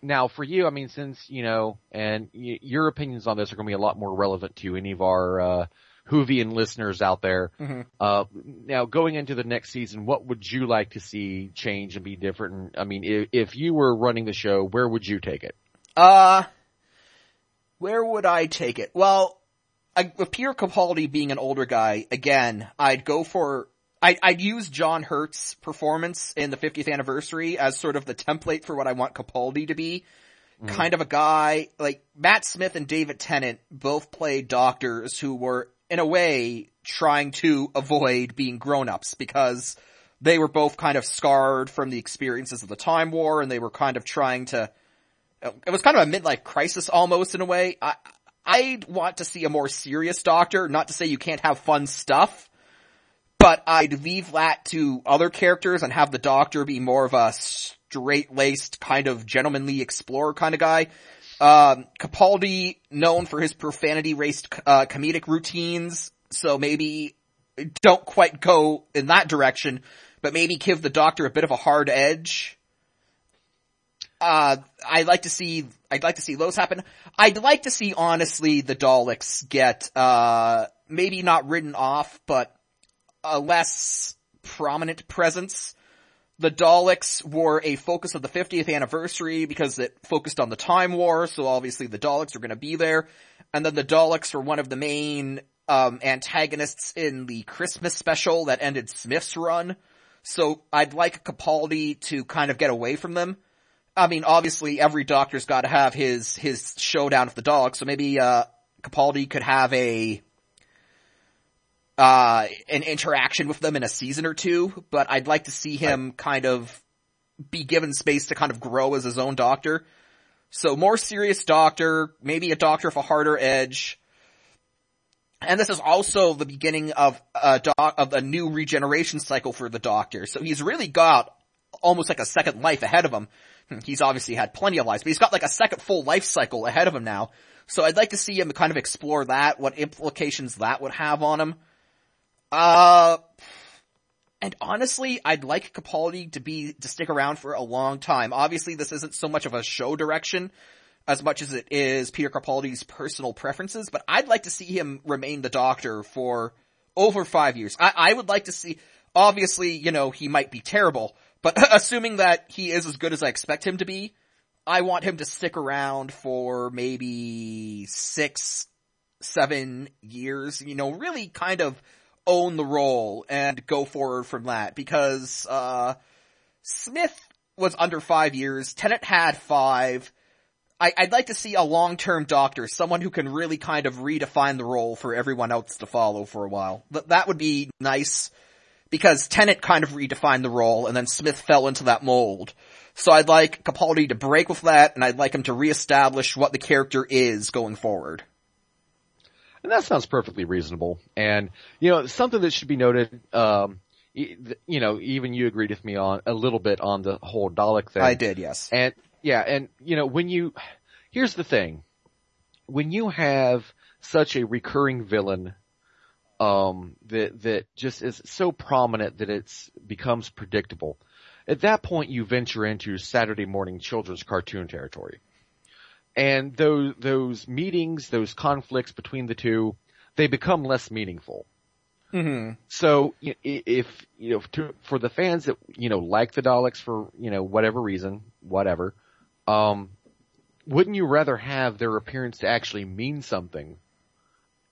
now for you, I mean, since, you know, and y- your opinions on this are going to be a lot more relevant to any of our, uh, Whovian listeners out there. Mhm. Uh, now going into the next season, what would you like to see change and be different? And, I mean, if, if you were running the show, where would you take it? Uh, where would I take it? Well, I, with Peter Capaldi being an older guy, again, I'd go for, I, I'd use John Hurt's performance in the 50th anniversary as sort of the template for what I want Capaldi to be. Mm. Kind of a guy, like, Matt Smith and David Tennant both played doctors who were, in a way, trying to avoid being grown-ups because they were both kind of scarred from the experiences of the Time War and they were kind of trying to it was kind of a midlife crisis almost in a way. I, I'd want to see a more serious doctor, not to say you can't have fun stuff, but I'd leave that to other characters and have the doctor be more of a straight-laced kind of gentlemanly explorer kind of guy. Um, Capaldi, known for his profanity-raced, uh, comedic routines, so maybe don't quite go in that direction, but maybe give the doctor a bit of a hard edge uh, I'd like to see, I'd like to see those happen. I'd like to see, honestly, the Daleks get, uh, maybe not written off, but a less prominent presence. The Daleks were a focus of the 50th anniversary because it focused on the Time War, so obviously the Daleks are gonna be there. And then the Daleks were one of the main, um, antagonists in the Christmas special that ended Smith's run. So I'd like Capaldi to kind of get away from them. I mean, obviously every doctor's gotta have his, his showdown with the dog, so maybe, uh, Capaldi could have a, uh, an interaction with them in a season or two, but I'd like to see him kind of be given space to kind of grow as his own doctor. So more serious doctor, maybe a doctor with a harder edge. And this is also the beginning of a doc, of a new regeneration cycle for the doctor. So he's really got almost like a second life ahead of him. He's obviously had plenty of lives, but he's got like a second full life cycle ahead of him now. So I'd like to see him kind of explore that, what implications that would have on him. Uh, and honestly, I'd like Capaldi to be, to stick around for a long time. Obviously this isn't so much of a show direction as much as it is Peter Capaldi's personal preferences, but I'd like to see him remain the doctor for over five years. I, I would like to see, obviously, you know, he might be terrible, but assuming that he is as good as I expect him to be, I want him to stick around for maybe six, seven years, you know, really kind of own the role and go forward from that because, uh, Smith was under five years, Tennant had five, I, would like to see a long-term doctor, someone who can really kind of redefine the role for everyone else to follow for a while. Th- that would be nice because Tennant kind of redefined the role and then Smith fell into that mold. So I'd like Capaldi to break with that and I'd like him to reestablish what the character is going forward. And that sounds perfectly reasonable. And, you know, something that should be noted, um, you know, even you agreed with me on a little bit on the whole Dalek thing. I did, yes. And yeah, and you know, when you, here's the thing. When you have such a recurring villain, um, that, that just is so prominent that it's, becomes predictable. At that point you venture into Saturday morning children's cartoon territory. And those, those meetings, those conflicts between the two, they become less meaningful. Mm-hmm. So if, you know, to, for the fans that, you know, like the Daleks for, you know, whatever reason, whatever, um, wouldn't you rather have their appearance to actually mean something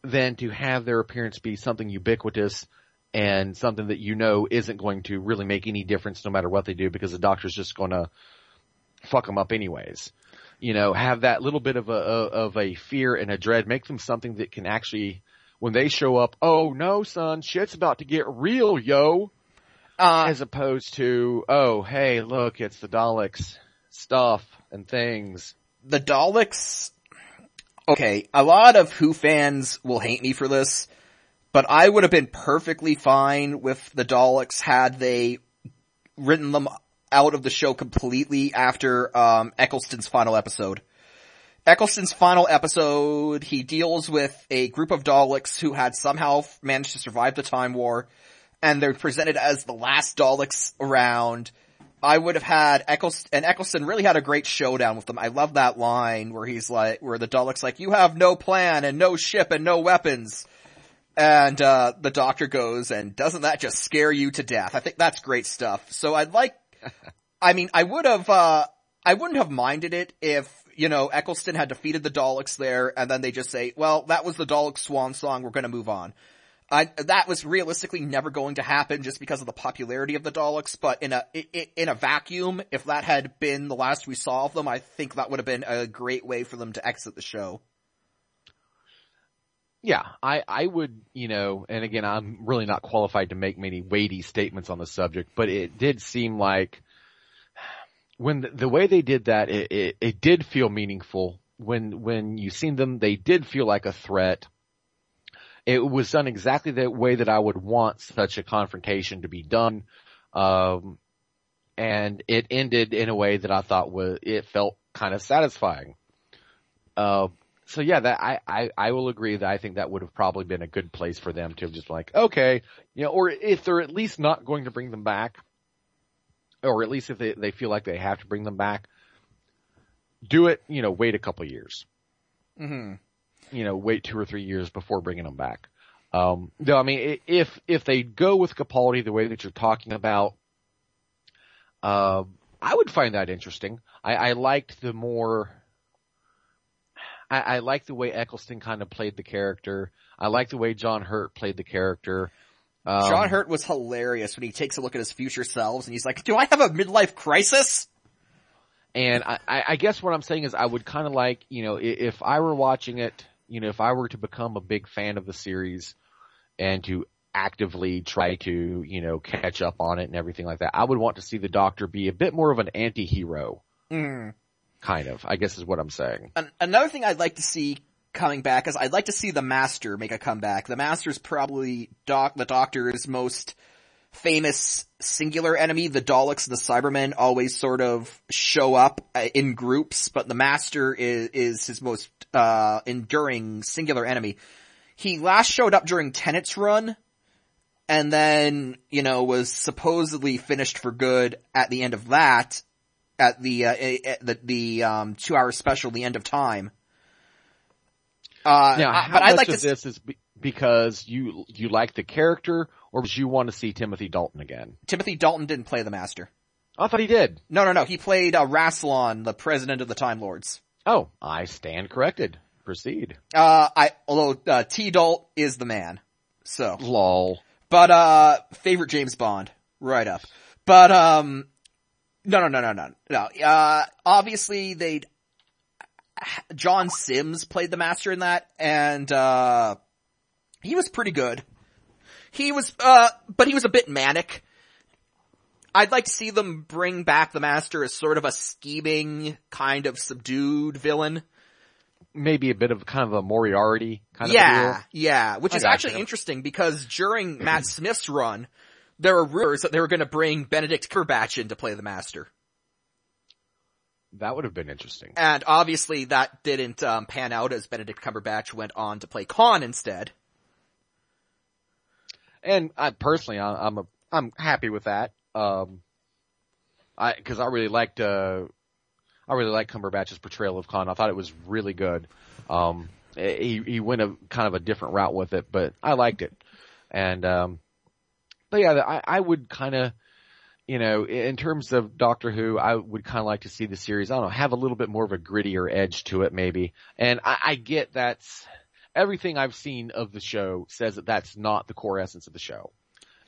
than to have their appearance be something ubiquitous and something that you know isn't going to really make any difference no matter what they do because the doctor's just going to fuck them up anyways. You know, have that little bit of a, of a fear and a dread, make them something that can actually, when they show up, oh no son, shit's about to get real, yo. Uh, As opposed to, oh hey, look, it's the Daleks stuff and things. the Daleks, okay, a lot of Who fans will hate me for this, but I would have been perfectly fine with the Daleks had they written them out of the show completely after, um, Eccleston's final episode. Eccleston's final episode, he deals with a group of Daleks who had somehow managed to survive the Time War, and they're presented as the last Daleks around, I would have had Eccleston, and Eccleston really had a great showdown with them. I love that line where he's like, where the Dalek's like, you have no plan and no ship and no weapons. And, uh, the doctor goes, and doesn't that just scare you to death? I think that's great stuff. So I'd like, I mean, I would have, uh, I wouldn't have minded it if, you know, Eccleston had defeated the Daleks there, and then they just say, well, that was the Dalek swan song, we're gonna move on. I, that was realistically never going to happen just because of the popularity of the Daleks, but in a, in a vacuum, if that had been the last we saw of them, I think that would have been a great way for them to exit the show. Yeah, I, I would, you know, and again, I'm really not qualified to make many weighty statements on the subject, but it did seem like when the, the way they did that, it, it, it did feel meaningful. When, when you seen them, they did feel like a threat it was done exactly the way that I would want such a confrontation to be done. Um, and it ended in a way that I thought was, it felt kind of satisfying. Uh, so yeah, that I, I, I will agree that I think that would have probably been a good place for them to have just like, okay, you know, or if they're at least not going to bring them back, or at least if they, they feel like they have to bring them back, do it, you know, wait a couple years. Mm-hmm you know, wait two or three years before bringing them back. Um, no, I mean, if, if they go with Capaldi the way that you're talking about, uh, I would find that interesting. I, I liked the more, I, I like the way Eccleston kind of played the character. I like the way John Hurt played the character. Um, John Hurt was hilarious when he takes a look at his future selves and he's like, do I have a midlife crisis? And I, I guess what I'm saying is I would kind of like, you know, if I were watching it, you know, if I were to become a big fan of the series and to actively try to, you know, catch up on it and everything like that, I would want to see the Doctor be a bit more of an anti-hero. Mm. Kind of, I guess is what I'm saying. An- another thing I'd like to see coming back is I'd like to see the Master make a comeback. The Master's probably doc, the Doctor's most famous singular enemy. The Daleks and the Cybermen always sort of show up uh, in groups, but the Master is, is his most, uh, enduring singular enemy. He last showed up during Tennant's run, and then, you know, was supposedly finished for good at the end of that, at the, uh, at the, the, um, two hour special, The End of Time. Uh, now, but I'd like to, this is be- because you, you like the character or would you want to see Timothy Dalton again? Timothy Dalton didn't play the Master. I thought he did. No, no, no. He played uh, Rassilon, the president of the Time Lords. Oh, I stand corrected. Proceed. Uh, I, although, uh, T. Dalt is the man. So. Lol. But, uh, favorite James Bond. Right up. But, um, no, no, no, no, no, no. Uh, obviously they'd, John Sims played the master in that, and, uh, he was pretty good. He was, uh, but he was a bit manic. I'd like to see them bring back the Master as sort of a scheming, kind of subdued villain. Maybe a bit of kind of a Moriarty kind yeah, of deal. Yeah, which I is actually you. interesting because during Matt Smith's run, there were rumors that they were going to bring Benedict Cumberbatch in to play the Master. That would have been interesting. And obviously that didn't um, pan out as Benedict Cumberbatch went on to play Khan instead. And I personally, I, I'm a, I'm happy with that. Um, I, cause I really liked, uh, I really liked Cumberbatch's portrayal of Khan. I thought it was really good. Um, he, he went a kind of a different route with it, but I liked it. And, um, but yeah, I, I would kind of, you know, in terms of Doctor Who, I would kind of like to see the series, I don't know, have a little bit more of a grittier edge to it maybe. And I, I get that's, everything I've seen of the show says that that's not the core essence of the show.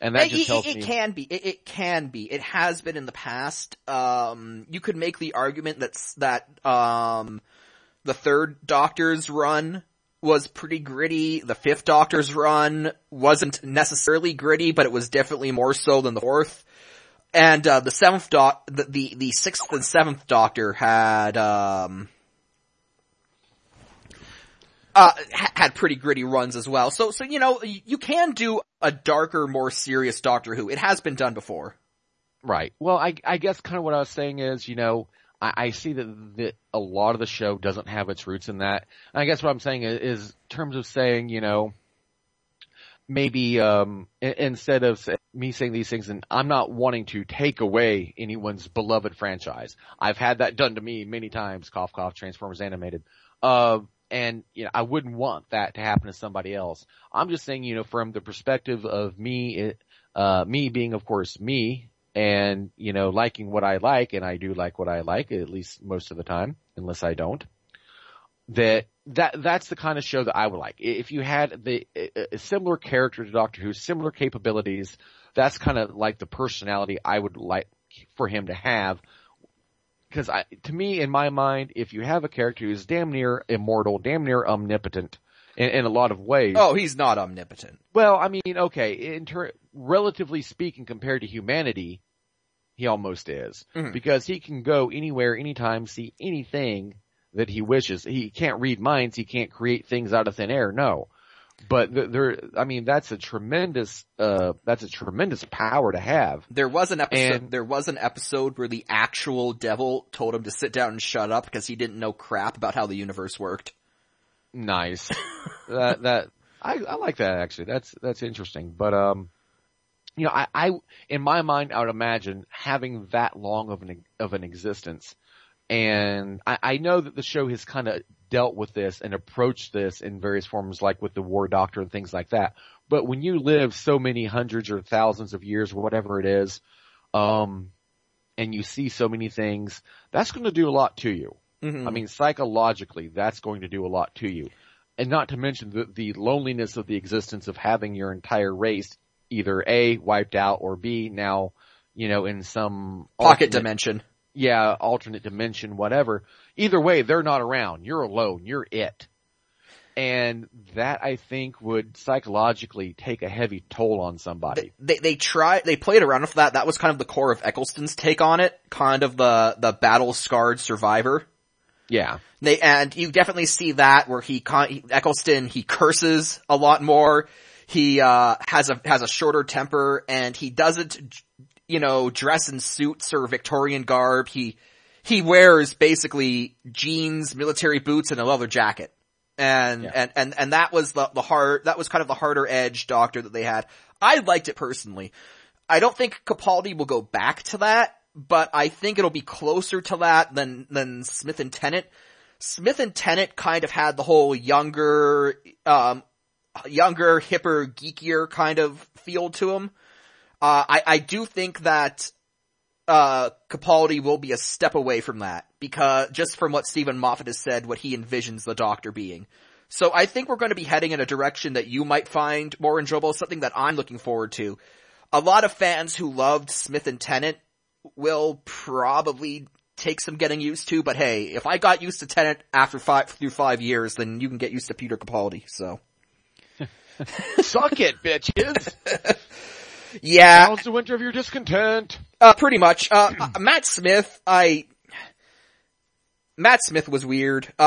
And that it, just tells it, it me. It can be. It, it, can be. It has been in the past. Um, you could make the argument that's, that, um, the third Doctor's run was pretty gritty. The fifth Doctor's run wasn't necessarily gritty, but it was definitely more so than the fourth. And, uh, the seventh doc, the, the, the sixth and seventh Doctor had, um, uh, had pretty gritty runs as well. So, so, you know, you can do a darker, more serious Doctor Who. It has been done before. Right. Well, I, I guess kind of what I was saying is, you know, I, I see that, that a lot of the show doesn't have its roots in that. And I guess what I'm saying is, is in terms of saying, you know, maybe um instead of me saying these things and I'm not wanting to take away anyone's beloved franchise. I've had that done to me many times, cough cough Transformers animated. Uh and you know I wouldn't want that to happen to somebody else. I'm just saying, you know, from the perspective of me it, uh me being of course me and you know liking what I like and I do like what I like at least most of the time unless I don't that that that's the kind of show that I would like. If you had the a, a similar character to Doctor Who, similar capabilities, that's kind of like the personality I would like for him to have. Because I, to me, in my mind, if you have a character who's damn near immortal, damn near omnipotent, in, in a lot of ways. Oh, he's not omnipotent. Well, I mean, okay, in ter- relatively speaking, compared to humanity, he almost is Mhm. because he can go anywhere, anytime, see anything that he wishes. He can't read minds. He can't create things out of thin air. No, but there, I mean, that's a tremendous, uh, that's a tremendous power to have. There was an episode. And- there was an episode where the actual devil told him to sit down and shut up because he didn't know crap about how the universe worked. Nice. that that I, I like that actually. That's that's interesting. But um, you know, I, I in my mind, I would imagine having that long of an of an existence, and I, I know that the show has kind of dealt with this and approached this in various forms, like with the War Doctor and things like that. But when you live so many hundreds or thousands of years, whatever it is, um, and you see so many things, that's going to do a lot to you. Mhm. I mean, psychologically, that's going to do a lot to you. And not to mention the, the loneliness of the existence of having your entire race either A, wiped out, or B, now, you know, in some pocket dimension. Yeah, alternate dimension, whatever. Either way, they're not around. You're alone. You're it. And that, I think, would psychologically take a heavy toll on somebody. They, they they tried they played around with that. That was kind of the core of Eccleston's take on it, kind of the the battle scarred survivor. yeah. They and you definitely see that where he Eccleston he curses a lot more. He uh has a has a shorter temper and he doesn't you know dress in suits or Victorian garb. He he wears basically jeans, military boots, and a leather jacket. And Yeah. and and and that was the the hard that was kind of the harder edge doctor that they had. I liked it personally. I don't think Capaldi will go back to that, but I think it'll be closer to that than than Smith and Tennant. Smith and Tennant kind of had the whole younger, um, younger, hipper, geekier kind of feel to him. Uh, I, I do think that, uh, Capaldi will be a step away from that because just from what Steven Moffat has said, what he envisions the Doctor being. So I think we're going to be heading in a direction that you might find more enjoyable, something that I'm looking forward to. A lot of fans who loved Smith and Tennant will probably take some getting used to, but hey, if I got used to Tennant after five, through five years, then you can get used to Peter Capaldi, so. Suck it, bitches! Yeah, Now's the winter of your discontent. uh, pretty much. Uh, uh, Matt Smith, I, Matt Smith was weird. Uh,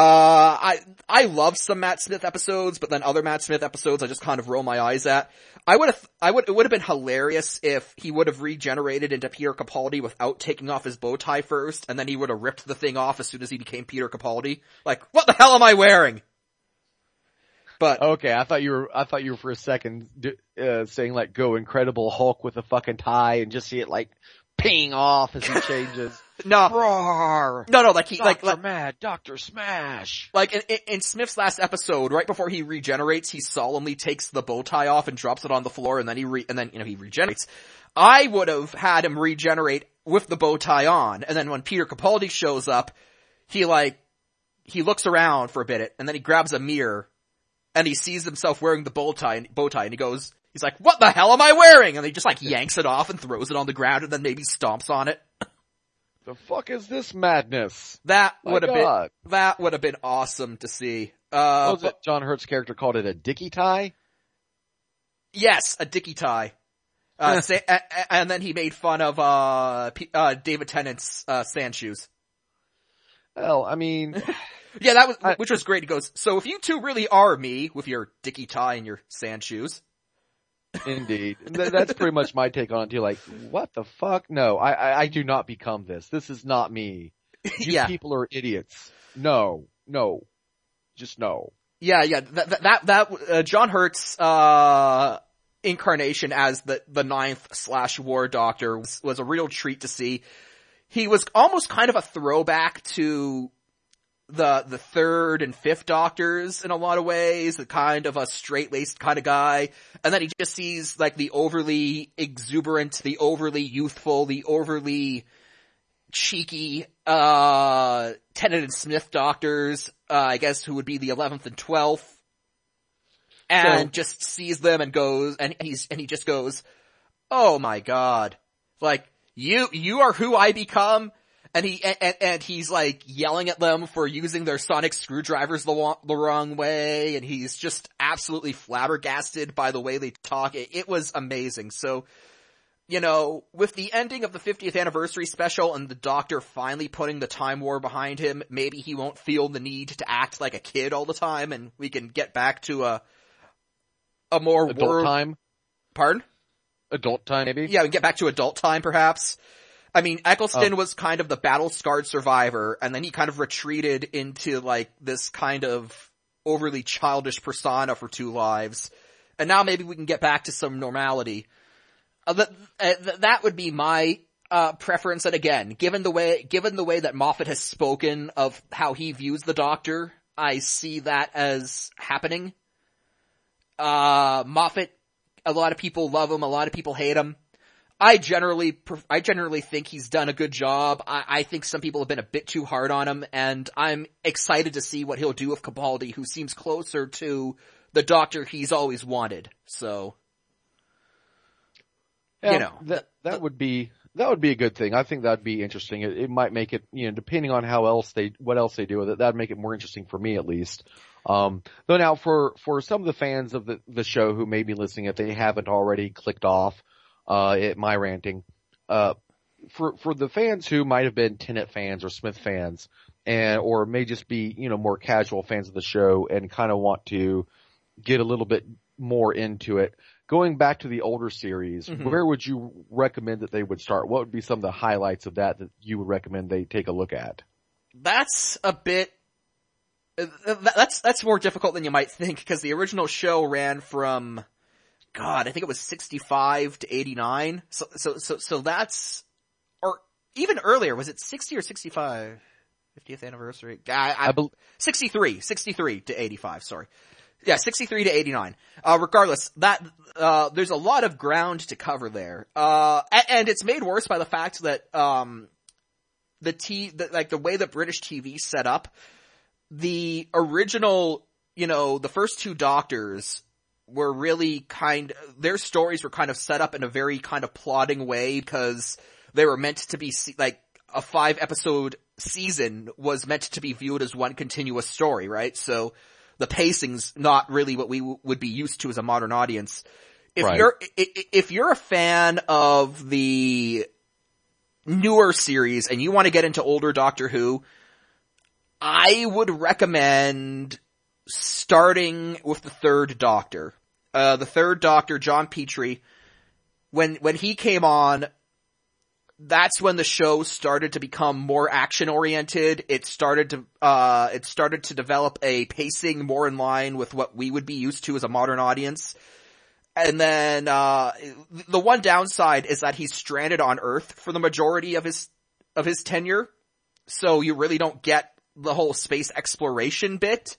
I, I love some Matt Smith episodes, but then other Matt Smith episodes I just kind of roll my eyes at. I would have, I would, it would have been hilarious if he would have regenerated into Peter Capaldi without taking off his bow tie first, and then he would have ripped the thing off as soon as he became Peter Capaldi. Like, what the hell am I wearing? But, Okay, I thought you were, I thought you were for a second, uh, saying like go Incredible Hulk with a fucking tie and just see it like ping off as he changes. no, Roar! no, no, like he, like, Dr. like, Mad, Dr. Smash! Like in, in, in Smith's last episode, right before he regenerates, he solemnly takes the bow tie off and drops it on the floor, and then he re- and then you know he regenerates. I would have had him regenerate with the bow tie on, and then when Peter Capaldi shows up, he like he looks around for a bit, and then he grabs a mirror, and he sees himself wearing the bow tie, and, bow tie, and he goes, he's like, "What the hell am I wearing?" And he just like yanks it off and throws it on the ground, and then maybe stomps on it. The fuck is this madness? That would have been that would have been awesome to see. Uh, it? John Hurt's character called it a dicky tie? Yes, a dicky tie. Uh, sa- a- a- and then he made fun of, uh, P- uh, David Tennant's, uh, sand shoes. Well, I mean, Yeah, that was, which was great. He goes, so if you two really are me with your dicky tie and your sand shoes. indeed. That's pretty much my take on it too. Like, what the fuck? No, I, I, I do not become this. This is not me. You yeah. people are idiots. No, no, just no. Yeah, yeah, that, that, that, that uh, John Hurt's, uh, incarnation as the, the ninth slash war doctor was, was a real treat to see. He was almost kind of a throwback to the, the third and fifth doctors in a lot of ways, a kind of a straight-laced kind of guy. And then he just sees like the overly exuberant, the overly youthful, the overly cheeky, uh, Tennant and Smith doctors, uh, I guess who would be the 11th and 12th and so, just sees them and goes, and he's, and he just goes, oh my god. Like, you, you are who I become? And he, and, and he's like yelling at them for using their sonic screwdrivers the, the wrong way, and he's just absolutely flabbergasted by the way they talk. It, it was amazing. So, you know, with the ending of the 50th anniversary special and the doctor finally putting the time war behind him, maybe he won't feel the need to act like a kid all the time and we can get back to a, a more adult world... time. Pardon? Adult time, maybe. Yeah, we get back to adult time, perhaps. I mean, Eccleston oh. was kind of the battle scarred survivor, and then he kind of retreated into like this kind of overly childish persona for two lives, and now maybe we can get back to some normality. Uh, that, uh, that would be my uh, preference. And again, given the way, given the way that Moffat has spoken of how he views the Doctor, I see that as happening. Uh, Moffat, a lot of people love him, a lot of people hate him. I generally, I generally think he's done a good job. I, I, think some people have been a bit too hard on him, and I'm excited to see what he'll do with Capaldi, who seems closer to the Doctor he's always wanted. So, yeah, you know, that that would be that would be a good thing. I think that'd be interesting. It, it might make it, you know, depending on how else they, what else they do with it, that'd make it more interesting for me at least. Um, though now for, for some of the fans of the, the show who may be listening, if they haven't already clicked off, uh, at my ranting, uh, for, for the fans who might have been Tennant fans or Smith fans and, or may just be, you know, more casual fans of the show and kind of want to get a little bit more into it. Going back to the older series, mm-hmm. where would you recommend that they would start? What would be some of the highlights of that that you would recommend they take a look at? That's a bit uh, that's that's more difficult than you might think because the original show ran from God, I think it was 65 to 89. So so so so that's or even earlier, was it 60 or 65? 50th anniversary. I, I, I be- 63, 63 to 85, sorry. Yeah, 63 to 89. Uh, regardless, that, uh, there's a lot of ground to cover there. Uh, and, and, it's made worse by the fact that, um, the T, the, like the way that British TV set up, the original, you know, the first two doctors were really kind, their stories were kind of set up in a very kind of plotting way because they were meant to be like a five episode season was meant to be viewed as one continuous story, right? So the pacing's not really what we w- would be used to as a modern audience. If right. you're, if you're a fan of the newer series and you want to get into older Doctor Who, I would recommend starting with the third Doctor. Uh, the third Doctor, Jon Pertwee, when, when he came on, that's when the show started to become more action oriented. It started to, uh, it started to develop a pacing more in line with what we would be used to as a modern audience. And then, uh, the one downside is that he's stranded on Earth for the majority of his, of his tenure. So you really don't get the whole space exploration bit,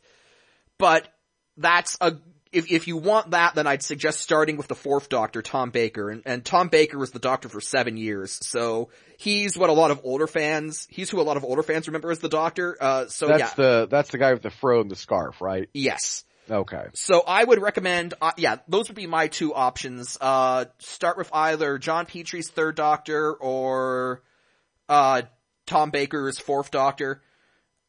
but that's a, if, if you want that, then I'd suggest starting with the fourth doctor, Tom Baker, and, and Tom Baker was the doctor for seven years, so he's what a lot of older fans, he's who a lot of older fans remember as the doctor, uh, so that's yeah. the, that's the guy with the fro and the scarf, right? Yes. Okay. So I would recommend, uh, yeah, those would be my two options. Uh, start with either Jon Pertwee's third doctor or, uh, Tom Baker's fourth doctor.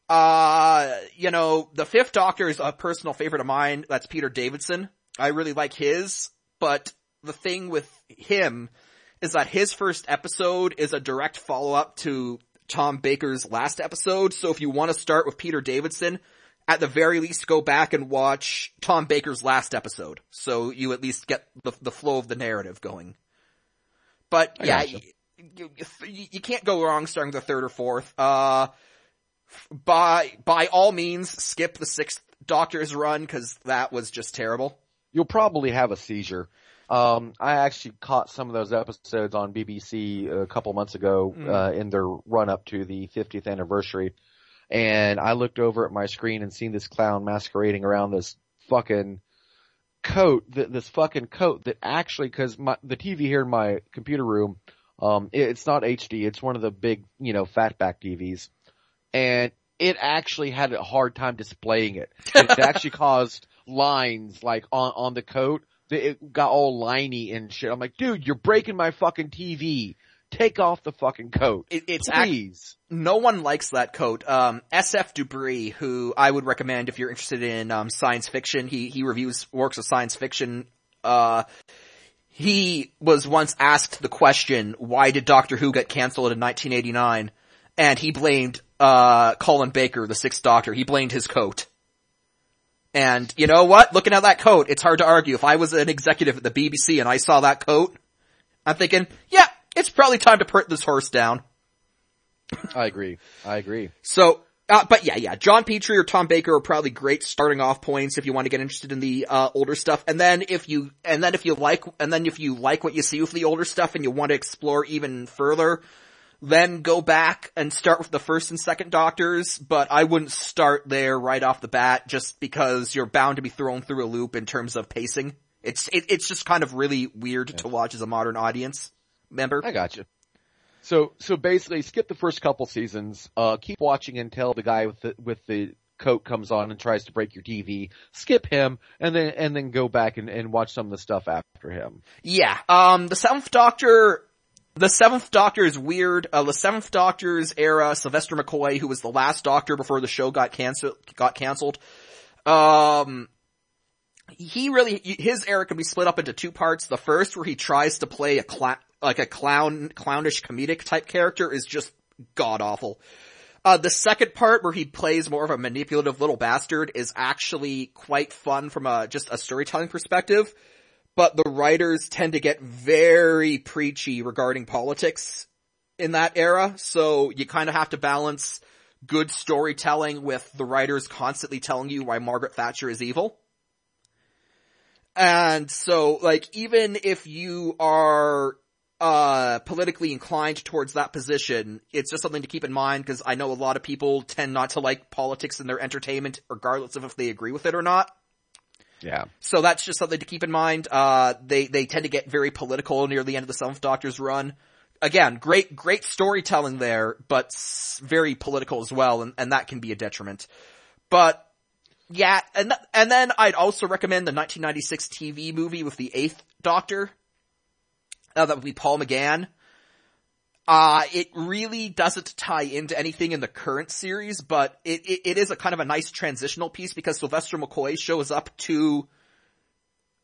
Uh, you know, the fifth doctor is a personal favorite of mine. That's Peter Davison. I really like his, but the thing with him is that his first episode is a direct follow up to Tom Baker's last episode. So if you want to start with Peter Davison, at the very least go back and watch Tom Baker's last episode. So you at least get the, the flow of the narrative going. But yeah, you. You, you, you, can't go wrong starting the third or fourth. Uh, by by all means skip the sixth Doctor's run because that was just terrible. you'll probably have a seizure. Um, I actually caught some of those episodes on BBC a couple months ago, Mm. uh, in their run up to the 50th anniversary. And I looked over at my screen and seen this clown masquerading around this fucking coat, th- this fucking coat that actually, cause my, the TV here in my computer room, um, it- it's not HD, it's one of the big, you know, fatback TVs. And it actually had a hard time displaying it. It actually caused lines like on, on the coat it got all liney and shit. I'm like, dude, you're breaking my fucking TV. Take off the fucking coat. It, it's Please. no one likes that coat. Um, SF Debris, who I would recommend if you're interested in um, science fiction, he he reviews works of science fiction. Uh, he was once asked the question, "Why did Doctor Who get canceled in 1989?" And he blamed uh, Colin Baker, the Sixth Doctor. He blamed his coat. And you know what? Looking at that coat, it's hard to argue. If I was an executive at the BBC and I saw that coat, I'm thinking, yeah, it's probably time to put this horse down. I agree. I agree. So, uh, but yeah, yeah, Jon Pertwee or Tom Baker are probably great starting off points if you want to get interested in the, uh, older stuff. And then if you, and then if you like, and then if you like what you see with the older stuff and you want to explore even further, then go back and start with the first and second doctors, but I wouldn't start there right off the bat just because you're bound to be thrown through a loop in terms of pacing. It's, it, it's just kind of really weird to watch as a modern audience member. I got you. So, so basically skip the first couple seasons, uh, keep watching until the guy with the, with the coat comes on and tries to break your TV. Skip him and then, and then go back and, and watch some of the stuff after him. Yeah, um, the Seventh Doctor, the Seventh Doctor is weird. Uh, the Seventh Doctor's era, Sylvester McCoy, who was the last Doctor before the show got cancel got canceled, um, he really, his era can be split up into two parts. The first, where he tries to play a cla- like a clown, clownish comedic type character is just god awful. Uh, the second part where he plays more of a manipulative little bastard is actually quite fun from a, just a storytelling perspective but the writers tend to get very preachy regarding politics in that era, so you kind of have to balance good storytelling with the writers constantly telling you why Margaret Thatcher is evil. And so, like, even if you are, uh, politically inclined towards that position, it's just something to keep in mind because I know a lot of people tend not to like politics in their entertainment regardless of if they agree with it or not. Yeah. So that's just something to keep in mind. Uh, they, they tend to get very political near the end of the Seventh Doctor's run. Again, great, great storytelling there, but very political as well, and, and that can be a detriment. But, yeah, and, th- and then I'd also recommend the 1996 TV movie with the Eighth Doctor. Uh, that would be Paul McGann. Uh, it really doesn't tie into anything in the current series, but it, it, it is a kind of a nice transitional piece because Sylvester McCoy shows up to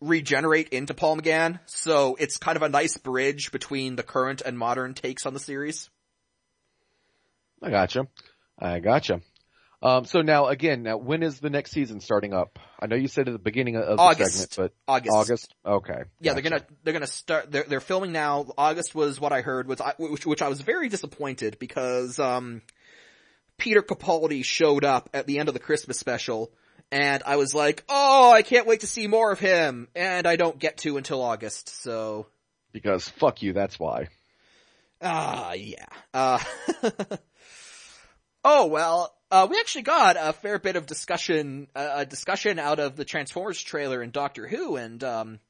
regenerate into Paul McGann, so it's kind of a nice bridge between the current and modern takes on the series. I gotcha. I gotcha. Um, so now again, now when is the next season starting up? I know you said at the beginning of the August. segment, but August. August? Okay. Yeah, they're gonna they're gonna start. They're they're filming now. August was what I heard was I, which, which I was very disappointed because um Peter Capaldi showed up at the end of the Christmas special, and I was like, oh, I can't wait to see more of him, and I don't get to until August. So Because fuck you, that's why. ah, yeah. Uh, oh well. Uh, we actually got a fair bit of discussion, uh, a discussion out of the Transformers trailer in Doctor Who, and um,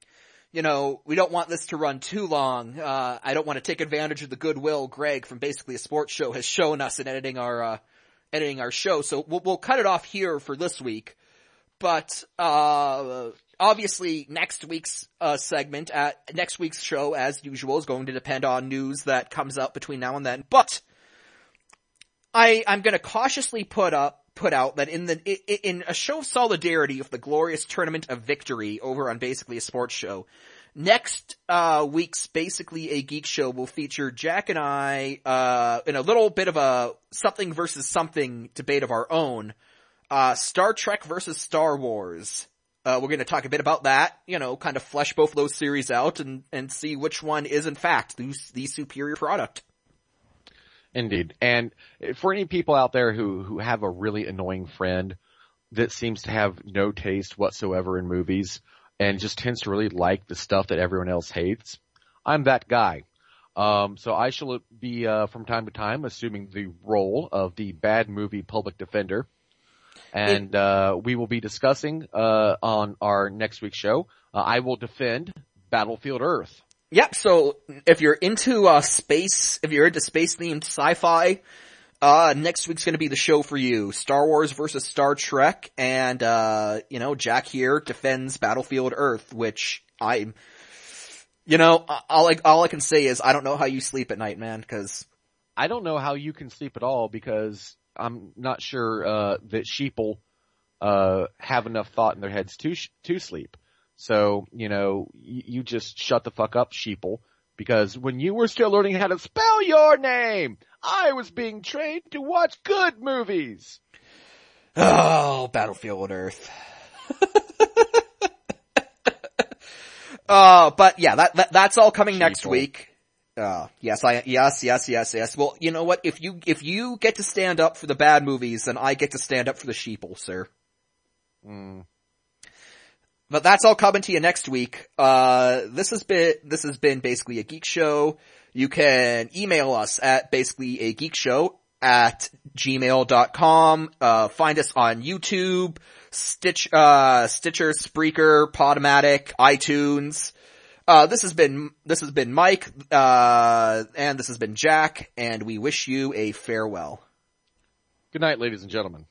you know, we don't want this to run too long. Uh, I don't want to take advantage of the goodwill Greg from basically a sports show has shown us in editing our, uh, editing our show. So we'll, we'll cut it off here for this week. But, uh, obviously next week's, uh, segment at next week's show, as usual, is going to depend on news that comes out between now and then. But, I, I'm gonna cautiously put up, put out that in the, in a show of solidarity of the glorious tournament of victory over on basically a sports show, next, uh, week's basically a geek show will feature Jack and I, uh, in a little bit of a something versus something debate of our own, uh, Star Trek versus Star Wars. Uh, we're gonna talk a bit about that, you know, kind of flesh both those series out and, and see which one is in fact the, the superior product. Indeed. And for any people out there who, who have a really annoying friend that seems to have no taste whatsoever in movies and just tends to really like the stuff that everyone else hates. I'm that guy. Um, so I shall be, uh, from time to time assuming the role of the bad movie public defender. And, uh, we will be discussing, uh, on our next week's show, uh, I will defend Battlefield Earth. Yep, so if you're into, uh, space, if you're into space themed sci-fi, uh, next week's gonna be the show for you. Star Wars versus Star Trek, and, uh, you know, Jack here defends Battlefield Earth, which I'm, you know, all I, all I can say is I don't know how you sleep at night, man, cause I don't know how you can sleep at all because I'm not sure, uh, that sheeple, uh, have enough thought in their heads to, sh- to sleep. So, you know, you, you just shut the fuck up, sheeple, because when you were still learning how to spell your name, I was being trained to watch good movies. Oh, Battlefield Earth. uh, but yeah, that, that that's all coming next week. Uh, yes, I, yes, yes, yes, yes. Well, you know what? If you, if you get to stand up for the bad movies, then I get to stand up for the sheeple, sir. Mm. But that's all coming to you next week. Uh, this has been, this has been basically a geek show. You can email us at basically a geek show at gmail.com. Uh, find us on YouTube, Stitch, uh, Stitcher, Spreaker, Podomatic, iTunes. Uh, this has been, this has been Mike, uh, and this has been Jack, and we wish you a farewell. Good night, ladies and gentlemen.